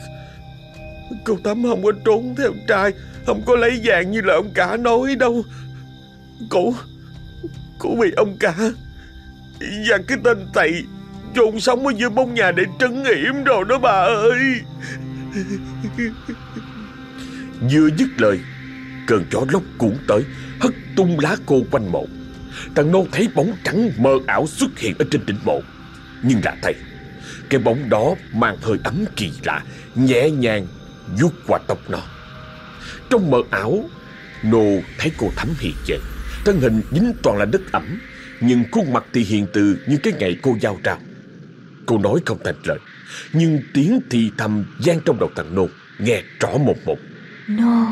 Cô Thắm không có trốn theo trai, không có lấy vàng như là ông cả nói đâu. Cô, cô bị ông cả và cái tên tày chôn sống ở dưới bóng nhà để trấn yểm rồi đó bà ơi. Vừa dứt lời, cơn gió lốc cuốn tới, hất tung lá khô quanh mộ. Thằng Nô thấy bóng trắng mờ ảo xuất hiện ở trên đỉnh mộ. Nhưng lạ thay, cái bóng đó mang hơi ấm kỳ lạ, nhẹ nhàng vuốt qua tóc nó. Trong mờ ảo, Nô thấy cô Thắm hiện về, thân hình dính toàn là đất ẩm, nhưng khuôn mặt thì hiền từ như cái ngày cô giao trao. Cô nói không thành lời, nhưng tiếng thì thầm gian trong đầu thằng Nô, nghe rõ một một. Nô,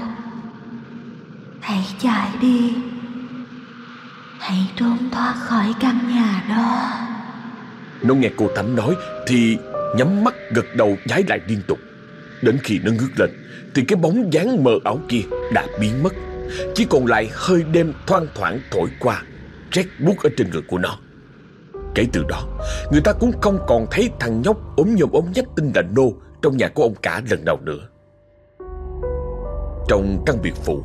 hãy chạy đi. Hãy trốn thoát khỏi căn nhà đó. Nó nghe cô Thắm nói thì nhắm mắt gật đầu giái lại liên tục. Đến khi nó ngước lên thì cái bóng dáng mờ ảo kia đã biến mất. Chỉ còn lại hơi đêm thoang thoảng thổi qua, rét buốt ở trên người của nó. Kể từ đó, người ta cũng không còn thấy thằng nhóc ốm nhôm ốm nhách tinh là Nô trong nhà của ông cả lần nào nữa. Trong căn biệt phụ,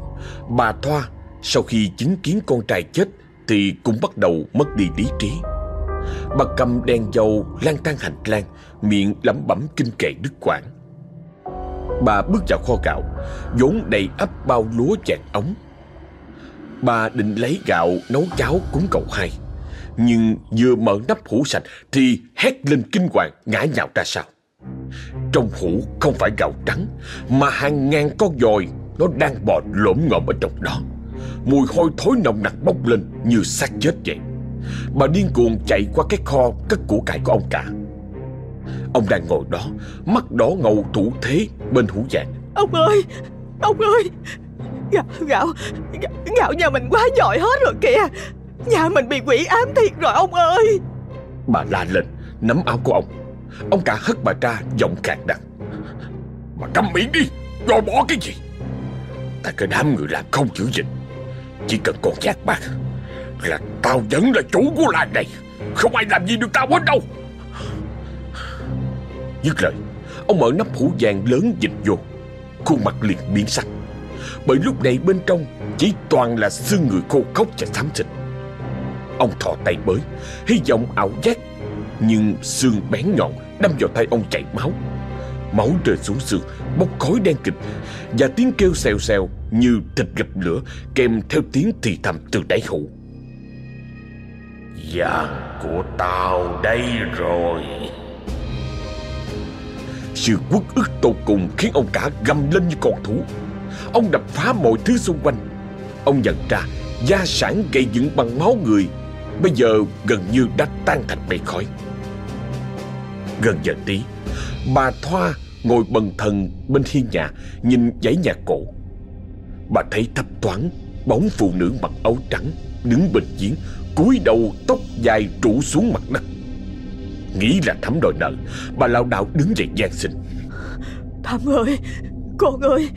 bà Thoa sau khi chứng kiến con trai chết thì cũng bắt đầu mất đi lý trí. Bà cầm đèn dầu lang thang hành lang, miệng lẩm bẩm kinh kệ đứt quãng. Bà bước vào kho gạo, vốn đầy ắp bao lúa chạc ống. Bà định lấy gạo nấu cháo cúng cầu hai. Nhưng vừa mở nắp hũ sạch thì hét lên kinh hoàng ngã nhào ra sau. Trong hũ không phải gạo trắng mà hàng ngàn con dòi nó đang bò lổm ngộm ở trong đó. Mùi hôi thối nồng nặc bốc lên như xác chết vậy. Bà điên cuồng chạy qua cái kho cất củ cải của ông cả. Ông đang ngồi đó, mắt đỏ ngầu thủ thế bên hũ vàng. Ông ơi, ông ơi, gạo, gạo, gạo nhà mình quá giỏi hết rồi kìa. Nhà mình bị quỷ ám thiệt rồi ông ơi. Bà la lên, nắm áo của ông. Ông cả hất bà ra, giọng khàn đặc. Bà câm miệng đi, rồi bỏ cái gì? Tại cái đám người làm không giữ dịch. Chỉ cần còn giác bác là tao vẫn là chủ của làng này Không ai làm gì được tao hết đâu Dứt lời Ông mở nắp hũ vàng lớn dịch vô Khuôn mặt liền biến sắc Bởi lúc này bên trong Chỉ toàn là xương người khô khốc và thám thịt Ông thò tay bới Hy vọng ảo giác, Nhưng xương bén nhọn đâm vào tay ông chảy máu. Máu rơi xuống xương, Bốc khói đen kịch, Và tiếng kêu xèo xèo như thịt gặp lửa Kèm theo tiếng thì thầm từ đáy hụ Giang của tao đây rồi. Sự quất ức tột cùng khiến ông cả gầm lên như con thú. Ông đập phá mọi thứ xung quanh. Ông nhận ra gia sản gây dựng bằng máu người Bây giờ gần như đã tan thành mây khói. Gần giờ tí, Bà Thoa ngồi bần thần bên hiên nhà, Nhìn dãy nhà cổ. Bà thấy thấp thoáng, Bóng phụ nữ mặc áo trắng, Đứng bên giếng, cúi đầu tóc dài trụ xuống mặt đất. Nghĩ là thắm đòi nợ, Bà lao đạo đứng dậy gian xin. Thắm ơi, Con ơi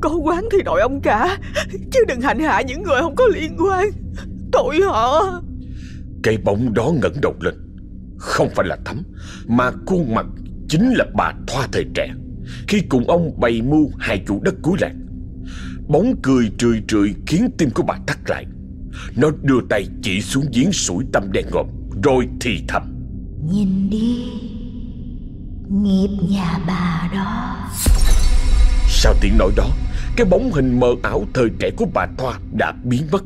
Con quán thì đội ông cả, Chứ đừng hành hạ những người không có liên quan. Tội họ. Cây bóng đó ngẩng đầu lên. Không phải là thắm Mà khuôn mặt chính là bà Thoa thời trẻ. Khi cùng ông bày mưu hai chủ đất cuối làng Bóng cười trười trười khiến tim của bà thắt lại. Nó đưa tay chỉ xuống giếng sủi tâm đen ngòm Rồi thì thầm. Nhìn đi Nghiệp nhà bà đó. Sau tiếng nói đó Cái bóng hình mờ ảo thời trẻ của bà Thoa đã biến mất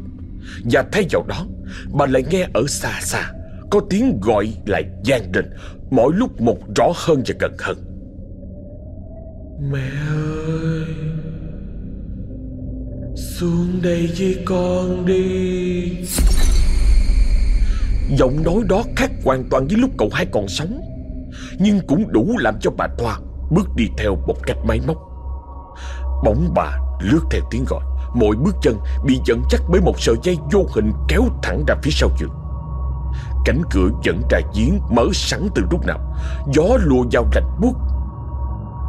Và thay vào đó Bà lại nghe ở xa xa Có tiếng gọi lại vang lên Mỗi lúc một rõ hơn và gần hơn. Mẹ ơi Xuống đây với con đi. Giọng nói đó khác hoàn toàn với lúc cậu hai còn sống Nhưng cũng đủ làm cho bà Thoa Bước đi theo một cách máy móc. Bóng bà lướt theo tiếng gọi Mỗi bước chân bị dẫn chắc bởi một sợi dây vô hình kéo thẳng ra phía sau giường. Cánh cửa dẫn ra giếng mở sẵn từ lúc nào. Gió lùa vào lạnh buốt.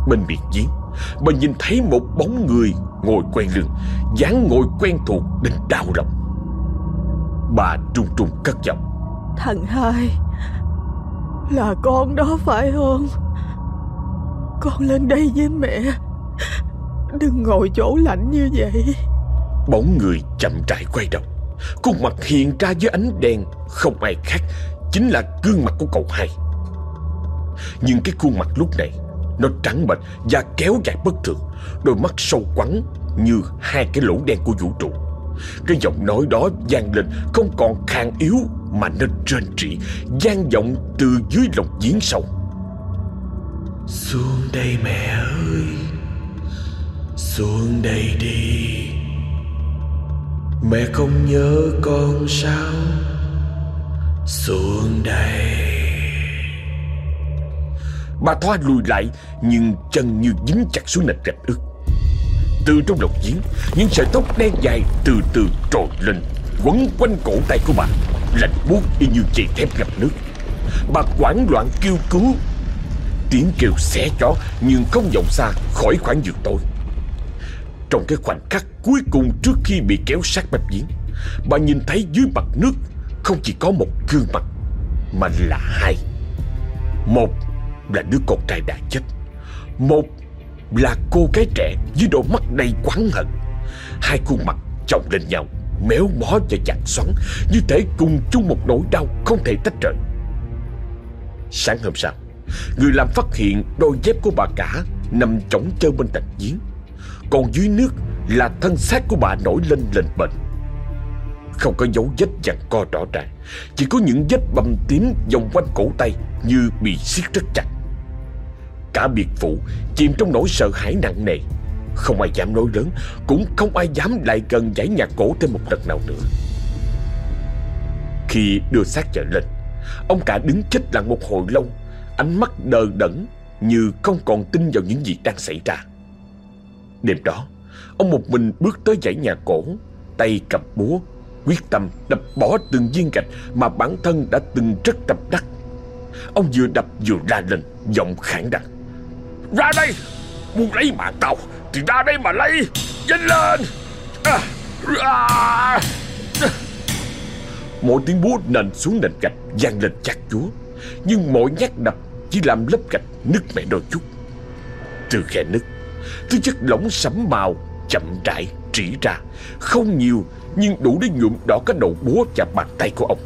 Bên miệng giếng mình nhìn thấy một bóng người ngồi quen lưng, dáng ngồi quen thuộc đến đau lòng. Bà trung trung cất giọng. Thằng hai, Là con đó phải không? Con lên đây với mẹ. Đừng ngồi chỗ lạnh như vậy. Bóng người chậm rãi quay đầu. Khuôn mặt hiện ra dưới ánh đèn Không ai khác Chính là gương mặt của cậu hai. Nhưng cái khuôn mặt lúc này Nó trắng bệch và kéo dài bất thường. Đôi mắt sâu quắn Như hai cái lỗ đen của vũ trụ. Cái giọng nói đó vang lên Không còn khàn yếu Mà nó rên rỉ vang vọng từ dưới lòng giếng sâu. Xuống đây mẹ ơi xuống đây đi. Mẹ không nhớ con sao? Xuống đây. Bà Thoa lùi lại, Nhưng chân như dính chặt xuống nền gạch ướt. Từ trong lòng giếng, Những sợi tóc đen dài từ từ trồi lên, Quấn quanh cổ tay của bà, Lạnh buốt y như chì thép gặp nước. Bà hoảng loạn kêu cứu. Tiếng kêu xé chó, Nhưng không vọng xa khỏi khoảng giường tối trong cái khoảnh khắc cuối cùng trước khi bị kéo sát bạch giếng Bà nhìn thấy dưới mặt nước Không chỉ có một gương mặt Mà là hai. Một là đứa con trai đã chết. Một là cô gái trẻ với đôi mắt đầy quán hận. Hai khuôn mặt chồng lên nhau, Méo mó và chặt xoắn, Như thể cùng chung một nỗi đau không thể tách rời. Sáng hôm sau, Người làm phát hiện đôi dép của bà cả Nằm chổng chơ bên cạnh giếng còn dưới nước là thân xác của bà nổi lên lên bệnh, Không có dấu vết giằng co rõ ràng Chỉ có những vết bầm tím vòng quanh cổ tay Như bị siết rất chặt. Cả biệt phụ chìm trong nỗi sợ hãi nặng nề. Không ai dám nói lớn Cũng không ai dám lại gần giải nhà cổ thêm một lần nào nữa. Khi đưa xác trở lên Ông cả đứng chết lặng một hồi lâu Ánh mắt đờ đẫn Như không còn tin vào những gì đang xảy ra. Đêm đó Ông một mình bước tới dãy nhà cổ Tay cầm búa Quyết tâm đập bỏ từng viên gạch Mà bản thân đã từng rất tập đắc. Ông vừa đập vừa ra lên Giọng khản đặc. Ra đây Muốn lấy mạng tao Thì ra đây mà lấy Nhanh lên! À, à. à. Mỗi tiếng búa nền xuống nền gạch vang lên chặt chúa. Nhưng mỗi nhát đập Chỉ làm lớp gạch nứt mẹ đôi chút. Từ khe nứt Thứ chất lỏng sẫm màu, chậm rãi trĩ ra. Không nhiều, nhưng đủ để nhuộm đỏ cái đầu búa và bàn tay của ông.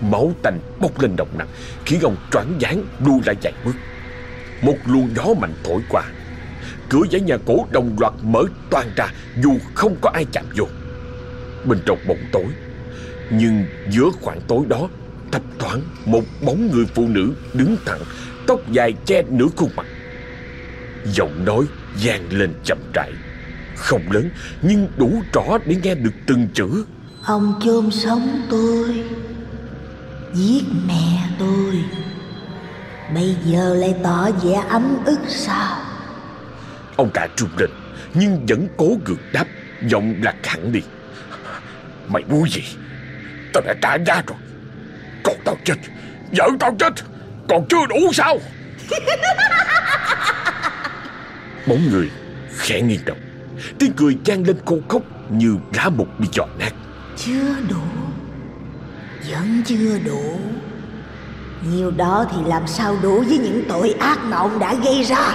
Máu tanh bốc lên đồng nặng Khiến ông choáng váng lùi lại vài bước. Một luồng gió mạnh thổi qua. Cửa giấy nhà cổ đồng loạt mở toang ra, Dù không có ai chạm vô. Bên trong bóng tối, Nhưng giữa khoảng tối đó, Thấp thoáng, một bóng người phụ nữ đứng thẳng, Tóc dài che nửa khuôn mặt. Giọng nói vang lên chậm rãi. Không lớn nhưng đủ rõ để nghe được từng chữ. Ông chôn sống tôi Giết mẹ tôi. Bây giờ lại tỏ vẻ ấm ức sao? Ông cả trung lên Nhưng vẫn cố gượng đáp Giọng lạc hẳn đi. Mày muốn gì? Tao đã trả giá rồi. Còn tao chết Vợ tao chết Còn chưa đủ sao Bóng người khẽ nghiêng đầu. Tiếng cười vang lên khô khốc Như lá mục bị giò nát. Chưa đủ. Vẫn chưa đủ. Nhiều đó thì làm sao đủ với những tội ác mà ông đã gây ra?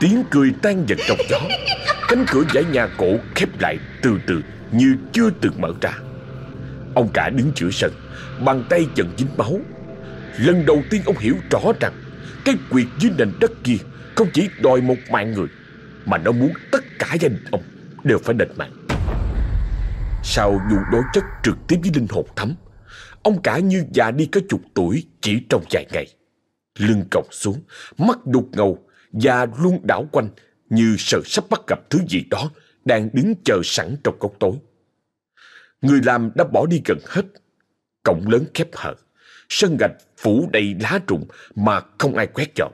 Tiếng cười tan dần trong gió. Cánh cửa dãy nhà cổ khép lại từ từ Như chưa từng mở ra. Ông cả đứng giữa sân Bàn tay dần dính máu. Lần đầu tiên ông hiểu rõ rằng cái quyệt dưới nền đất kia Không chỉ đòi một mạng người, Mà nó muốn tất cả gia đình ông Đều phải đền mạng. Sau vụ đối chất trực tiếp với linh hồn thấm, Ông cả như già đi có chục tuổi Chỉ trong vài ngày. Lưng còng xuống, Mắt đục ngầu Và luôn đảo quanh Như sợ sắp bắt gặp thứ gì đó Đang đứng chờ sẵn trong góc tối. Người làm đã bỏ đi gần hết, Cổng lớn khép hờ, Sân gạch phủ đầy lá rụng Mà không ai quét dọn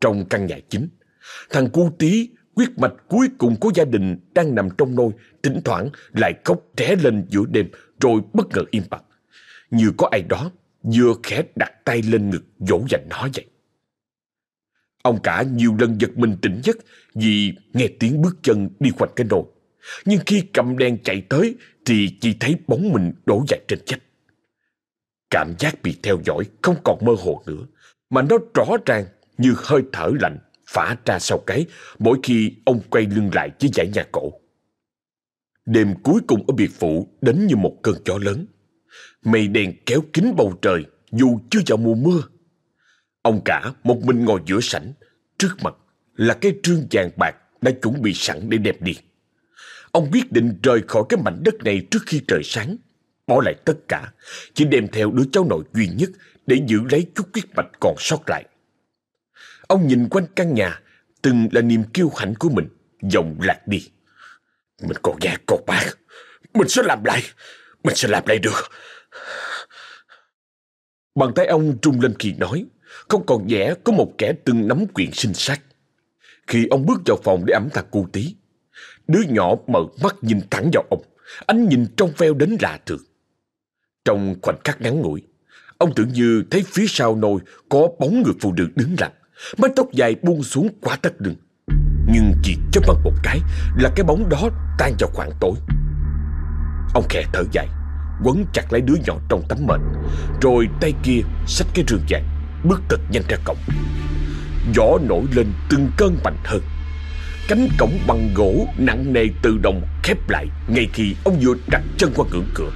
Trong căn nhà chính, Thằng cu tí quyết mạch cuối cùng của gia đình Đang nằm trong nôi, Thỉnh thoảng lại khóc ré lên giữa đêm Rồi bất ngờ im bặt Như có ai đó vừa khẽ đặt tay lên ngực dỗ dành nó vậy. Ông cả nhiều lần giật mình tỉnh giấc vì nghe tiếng bước chân đi quanh cái nồi. Nhưng khi cầm đèn chạy tới thì chỉ thấy bóng mình đổ dài trên chách. Cảm giác bị theo dõi không còn mơ hồ nữa, mà nó rõ ràng như hơi thở lạnh phả ra sau cái mỗi khi ông quay lưng lại với dãy nhà cổ. Đêm cuối cùng ở biệt phủ đến như một cơn gió lớn. Mây đen kéo kín bầu trời dù chưa vào mùa mưa. Ông cả một mình ngồi giữa sảnh, trước mặt là cái trương vàng bạc đã chuẩn bị sẵn để đẹp đi. Ông quyết định rời khỏi cái mảnh đất này trước khi trời sáng, bỏ lại tất cả, chỉ đem theo đứa cháu nội duy nhất để giữ lấy chút huyết mạch còn sót lại. Ông nhìn quanh căn nhà, từng là niềm kiêu hãnh của mình, giọng lạc đi. Mình còn nghe còn bác, mình sẽ làm lại, mình sẽ làm lại được. Bàn tay ông trung lên khi nói, không còn vẻ có một kẻ từng nắm quyền sinh sát. Khi ông bước vào phòng để ẩm thạc cô tí, đứa nhỏ mở mắt nhìn thẳng vào ông, ánh nhìn trong veo đến lạ thường. Trong khoảnh khắc ngắn ngủi, ông tưởng như thấy phía sau nồi có bóng người phụ nữ đứng lặng, mái tóc dài buông xuống quá tất đường. Nhưng chỉ chớp mắt một cái là cái bóng đó tan vào khoảng tối. Ông khẽ thở dài, quấn chặt lấy đứa nhỏ trong tấm mền, rồi tay kia xách cái rương vàng, bước thật nhanh ra cổng. Gió nổi lên từng cơn mạnh hơn. Cánh cổng bằng gỗ nặng nề tự động khép lại ngay khi ông vừa đặt chân qua ngưỡng cửa.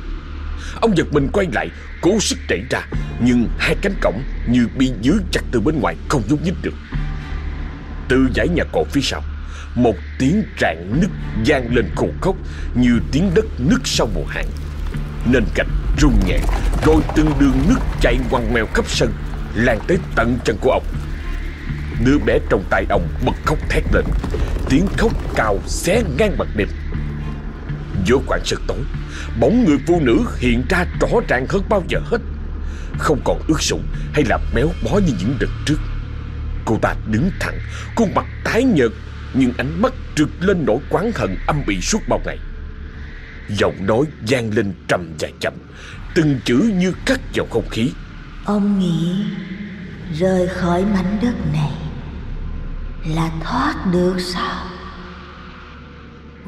Ông giật mình quay lại, cố sức đẩy ra, nhưng hai cánh cổng như bị giữ chặt từ bên ngoài không nhúc nhích được. Từ dãy nhà cổ phía sau, một tiếng rạn nứt vang lên khổ khốc như tiếng đất nứt sau mùa hạn. Nền gạch rung nhẹ, rồi từng đường nước chảy quằn mèo khắp sân, lan tới tận chân của ông. Đứa bé trong tay ông bật khóc thét lên, tiếng khóc cao xé ngang mặt đêm. Giữa khoảng sân tối, bóng người phụ nữ hiện ra rõ ràng hơn bao giờ hết. Không còn ướt sũng hay là béo bó như những đợt trước. Cô ta đứng thẳng, khuôn mặt tái nhợt, nhưng ánh mắt trực lên nỗi quán hận âm bị suốt bao ngày. Giọng nói vang lên trầm và chậm, từng chữ như cắt vào không khí. Ông nghĩ rời khỏi mảnh đất này là thoát được sao?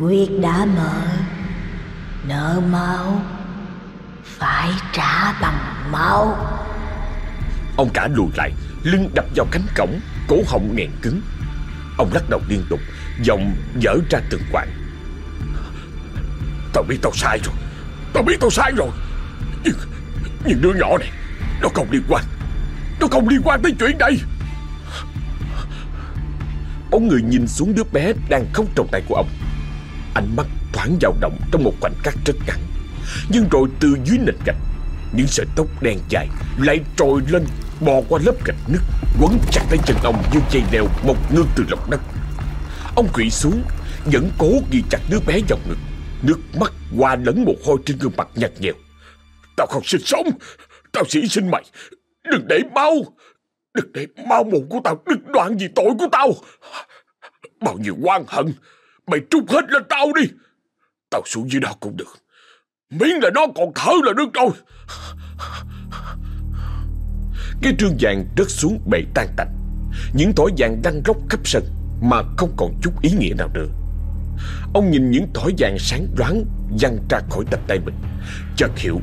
Quyết đã mở, nợ máu, phải trả bằng máu. Ông cả lùi lại, Lưng đập vào cánh cổng Cổ họng nghẹn cứng. Ông lắc đầu liên tục Giọng dở ra từng quãng. Tao biết tao sai rồi Tao biết tao sai rồi. Nhưng, nhưng đứa nhỏ này Nó không liên quan Nó không liên quan tới chuyện đây Ông người nhìn xuống đứa bé đang khóc trong tay của ông. Ánh mắt thoáng dao động trong một khoảnh khắc rất ngắn. Nhưng rồi từ dưới nền gạch, Những sợi tóc đen dài lại trồi lên, Bò qua lớp gạch nứt, Quấn chặt lấy chân ông như dây leo Một ngược từ lòng đất. Ông quỵ xuống, Vẫn cố ghi chặt đứa bé vào ngực. Nước mắt qua lẫn mồ hôi trên gương mặt nhạt nhẽo. Tao không sinh sống, Tao chỉ sinh mày. Đừng để mau, Đừng để mau mồm của tao đứt đoạn gì tội của tao. Bao nhiêu oan hận, Mày trút hết lên tao đi. Tao xuống dưới đó cũng được. Miễn là nó còn thở là được rồi. Cái trương vàng rớt xuống bể tan tành. Những thỏi vàng đang róc khắp sân Mà không còn chút ý nghĩa nào nữa. Ông nhìn những thỏi vàng sáng đoán Văng ra khỏi tay tay mình. Chợt hiểu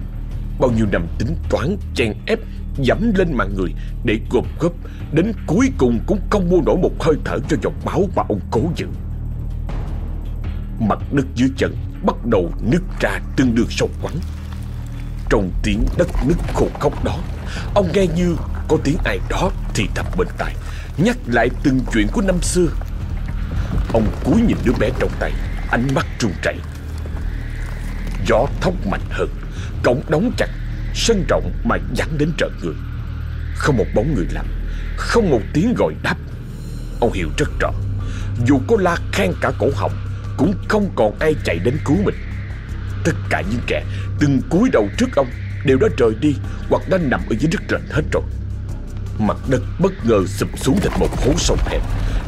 Bao nhiêu năm tính toán chen ép, Dẫm lên mạng người để gộp góp, Đến cuối cùng cũng không mua nổi một hơi thở cho giọt máu mà ông cố giữ. Mặt đất dưới chân bắt đầu nứt ra từng đường sâu quắn Trong tiếng đất nứt khô khóc đó, Ông nghe như có tiếng ai đó thì thầm bên tai, Nhắc lại từng chuyện của năm xưa. Ông cúi nhìn đứa bé trong tay, Ánh mắt run chảy Gió thốc mạnh hơn, Cổng đóng chặt, Sân rộng mà dẫn đến trợn người. Không một bóng người làm Không một tiếng gọi đáp. Ông hiểu rất rõ, Dù có la khan cả cổ họng cũng không còn ai chạy đến cứu mình. Tất cả những kẻ từng cúi đầu trước ông Đều đã rời đi Hoặc đã nằm ở dưới đất trần hết rồi. Mặt đất bất ngờ sụp xuống thành một hố sâu hẹp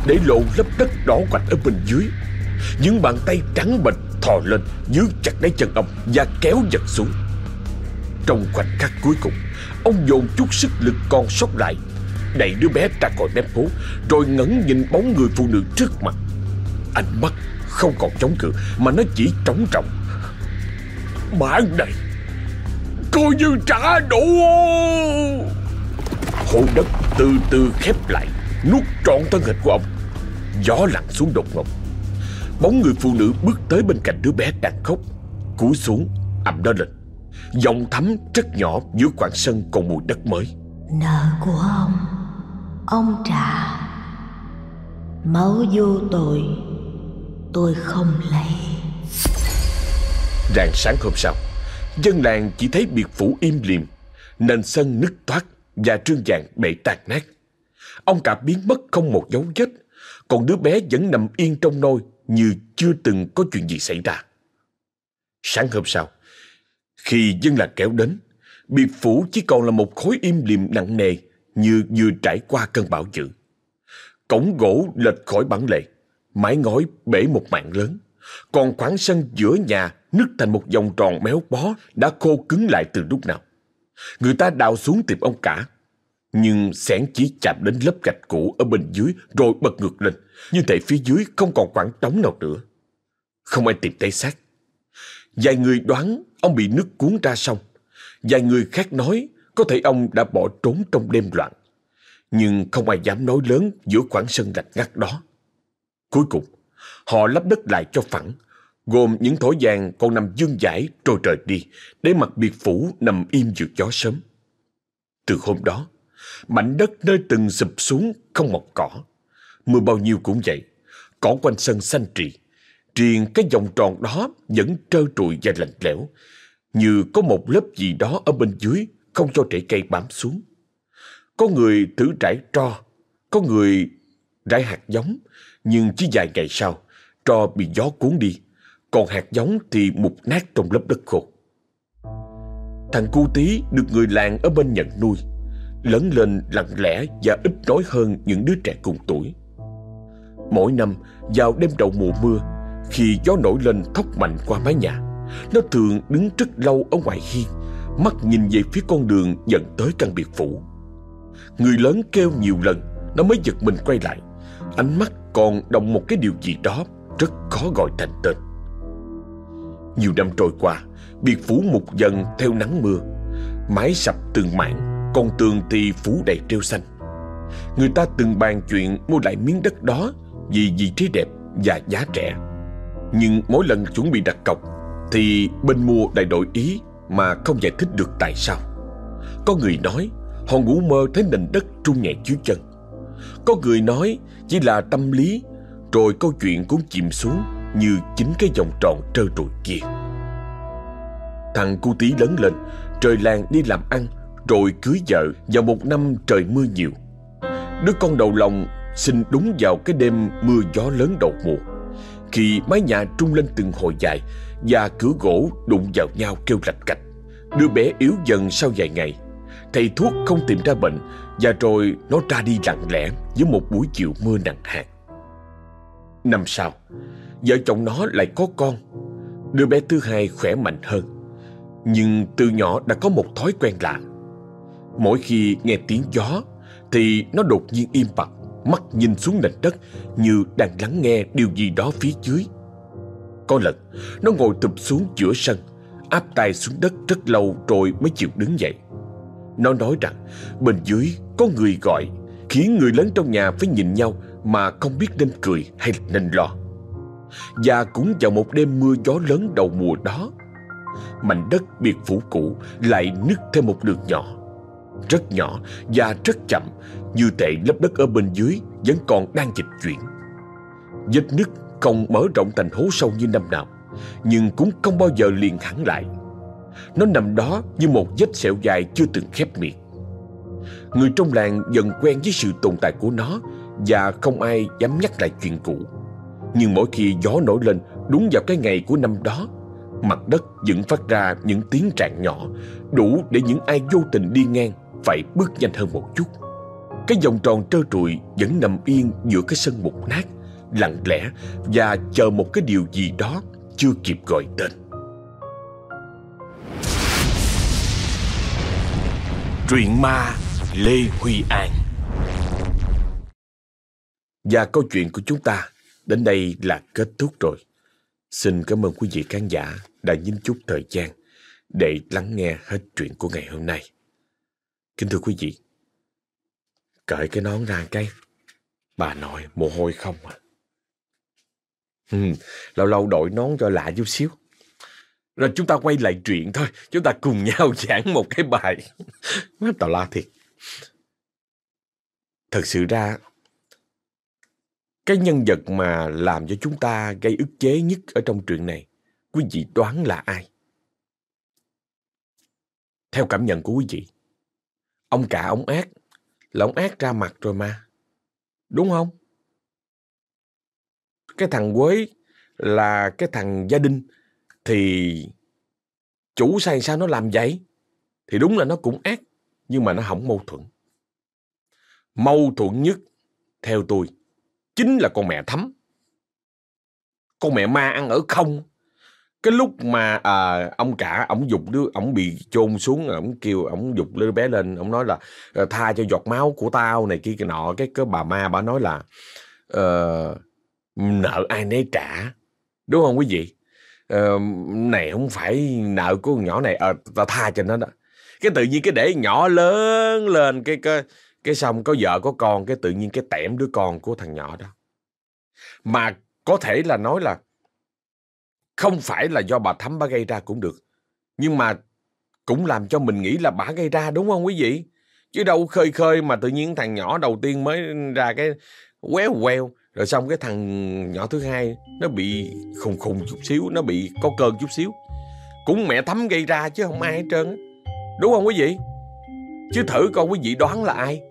Để lộ lớp đất đỏ quạch ở bên dưới. Những bàn tay trắng bệch thò lên Giữ chặt lấy chân ông Và kéo giật xuống. Trong khoảnh khắc cuối cùng, Ông dồn chút sức lực còn sót lại, Đẩy đứa bé ra khỏi mép hố, Rồi ngẩng nhìn bóng người phụ nữ trước mặt. Ánh mắt không còn chống cự, Mà nó chỉ trống trọng Bạn này, Coi như trả đủ. Hồn đất từ từ khép lại, Nuốt trọn thân hình của ông. Gió lặng xuống đột ngột. Bóng người phụ nữ bước tới bên cạnh đứa bé đang khóc, Cúi xuống ẩm nó lên. Giọng thấm rất nhỏ giữa khoảng sân còn mùi đất mới. Nợ của ông Ông trả. Máu vô tội. Tôi không lấy Rạng sáng hôm sau Dân làng chỉ thấy biệt phủ im lìm Nền sân nứt toát Và trương vàng bể tàn nát. Ông cả biến mất không một dấu vết Còn đứa bé vẫn nằm yên trong nôi Như chưa từng có chuyện gì xảy ra. Sáng hôm sau khi dân làng kéo đến, biệt phủ chỉ còn là một khối im lìm nặng nề như vừa trải qua cơn bão dữ. Cổng gỗ lệch khỏi bản lề, mái ngói bể một mạng lớn. Còn khoảng sân giữa nhà nứt thành một vòng tròn méo bó đã khô cứng lại từ lúc nào. Người ta đào xuống tìm ông cả. Nhưng sẻn chỉ chạm đến lớp gạch cũ ở bên dưới rồi bật ngược lên. Như thể phía dưới không còn khoảng trống nào nữa. Không ai tìm thấy xác. Vài người đoán ông bị nước cuốn ra sông. Vài người khác nói có thể ông đã bỏ trốn trong đêm loạn. Nhưng không ai dám nói lớn giữa khoảng sân gạch ngắt đó. Cuối cùng, họ lấp đất lại cho phẳng, gồm những thỏi vàng còn nằm dương dãi trôi trời đi, để mặt biệt phủ nằm im giữa gió sớm. Từ hôm đó, mảnh đất nơi từng sụp xuống không mọc cỏ. Mưa bao nhiêu cũng vậy, cỏ quanh sân xanh trì, triền cái vòng tròn đó vẫn trơ trụi và lạnh lẽo, như có một lớp gì đó ở bên dưới không cho rễ cây bám xuống. Có người thử trải tro, có người rải hạt giống, nhưng chỉ vài ngày sau, tro bị gió cuốn đi, còn hạt giống thì mục nát trong lớp đất khô. Thằng cu tí được người làng ở bên nhận nuôi, lớn lên lặng lẽ và ít nói hơn những đứa trẻ cùng tuổi. Mỗi năm, vào đêm đầu mùa mưa, khi gió nổi lên thốc mạnh qua mái nhà Nó thường đứng rất lâu ở ngoài hiên Mắt nhìn về phía con đường dẫn tới căn biệt phủ Người lớn kêu nhiều lần Nó mới giật mình quay lại Ánh mắt còn động một cái điều gì đó Rất khó gọi thành tên Nhiều năm trôi qua, Biệt phủ mục dần theo nắng mưa, Mái sập từng mảng còn tường thì phủ đầy treo xanh Người ta từng bàn chuyện mua lại miếng đất đó vì vị trí đẹp và giá rẻ. Nhưng mỗi lần chuẩn bị đặt cọc thì bên mua lại đổi ý mà không giải thích được tại sao. Có người nói họ ngủ mơ thấy nền đất trung nhẹ dưới chân. Có người nói chỉ là tâm lý rồi câu chuyện cũng chìm xuống như chính cái vòng tròn trơ trụi kia. Thằng cu tí lớn lên, trời làng đi làm ăn, rồi cưới vợ vào một năm trời mưa nhiều. Đứa con đầu lòng sinh đúng vào cái đêm mưa gió lớn đầu mùa. Khi mái nhà trung lên từng hồi dài và cửa gỗ đụng vào nhau kêu lạch cạch. Đứa bé yếu dần sau vài ngày. Thầy thuốc không tìm ra bệnh và rồi nó ra đi lặng lẽ dưới một buổi chiều mưa nặng hạt. Năm sau, vợ chồng nó lại có con. Đứa bé thứ hai khỏe mạnh hơn. Nhưng từ nhỏ đã có một thói quen lạ. Mỗi khi nghe tiếng gió thì nó đột nhiên im bặt, mắt nhìn xuống nền đất như đang lắng nghe điều gì đó phía dưới. Có lần, nó ngồi tụp xuống giữa sân, áp tay xuống đất rất lâu rồi mới chịu đứng dậy. Nó nói rằng bên dưới có người gọi, khiến người lớn trong nhà phải nhìn nhau mà không biết nên cười hay nên lo. Và cũng vào một đêm mưa gió lớn đầu mùa đó, mảnh đất biệt phủ cũ lại nứt thêm một đường nhỏ. Rất nhỏ và rất chậm, như thể lớp đất ở bên dưới vẫn còn đang dịch chuyển. Vết nứt không mở rộng thành hố sâu như năm nào, nhưng cũng không bao giờ liền hẳn lại. Nó nằm đó như một vết sẹo dài chưa từng khép miệng. Người trong làng dần quen với sự tồn tại của nó và không ai dám nhắc lại chuyện cũ. Nhưng mỗi khi gió nổi lên đúng vào cái ngày của năm đó, mặt đất vẫn phát ra những tiếng trạng nhỏ, đủ để những ai vô tình đi ngang phải bước nhanh hơn một chút. Cái vòng tròn trơ trụi vẫn nằm yên giữa cái sân mục nát, lặng lẽ và chờ một cái điều gì đó chưa kịp gọi tên. Truyện ma Lê Huy An Và câu chuyện của chúng ta đến đây là kết thúc rồi. Xin cảm ơn quý vị khán giả đã nhín chút thời gian để lắng nghe hết chuyện của ngày hôm nay. Kính thưa quý vị, cởi cái nón ra cái, bà nội mồ hôi không à. Ừ, lâu lâu đội nón cho lạ chút xíu. Rồi chúng ta quay lại chuyện thôi, chúng ta cùng nhau giảng một cái bài. Má tào la thiệt. Thật sự ra, cái nhân vật mà làm cho chúng ta gây ức chế nhất ở trong chuyện này, quý vị đoán là ai? Theo cảm nhận của quý vị, ông cả ông ác là ông ác ra mặt rồi mà. Đúng không? Cái thằng Quế là cái thằng gia đình thì chủ sai sao nó làm vậy? Thì đúng là nó cũng ác, nhưng mà nó không mâu thuẫn. Mâu thuẫn nhất, theo tôi, chính là con mẹ thấm. Con mẹ ma ăn ở không. Cái lúc mà à, ông cả, ông dục đứa, ông bị chôn xuống, ông kêu, ông dục đứa bé lên, ông nói là ờ, tha cho giọt máu của tao này kia cái nọ. Cái, cái bà ma bà nói là uh, nợ ai nấy trả. Đúng không quý vị? Ờ, này không phải nợ của con nhỏ này, ờ, à, tao tha cho nó đó. Cái tự nhiên cái để nhỏ lớn lên, cái, cái cái xong có vợ có con, cái tự nhiên cái tẻm đứa con của thằng nhỏ đó. Mà có thể là nói là không phải là do bà Thắm bà gây ra cũng được. Nhưng mà cũng làm cho mình nghĩ là bà gây ra đúng không quý vị? Chứ đâu khơi khơi mà tự nhiên thằng nhỏ đầu tiên mới ra cái quéo queo. Rồi xong cái thằng nhỏ thứ hai nó bị khùng khùng chút xíu, nó bị có cơn chút xíu. Cũng mẹ thấm gây ra chứ không ai hết trơn. Đúng không quý vị? Chứ thử coi quý vị đoán là ai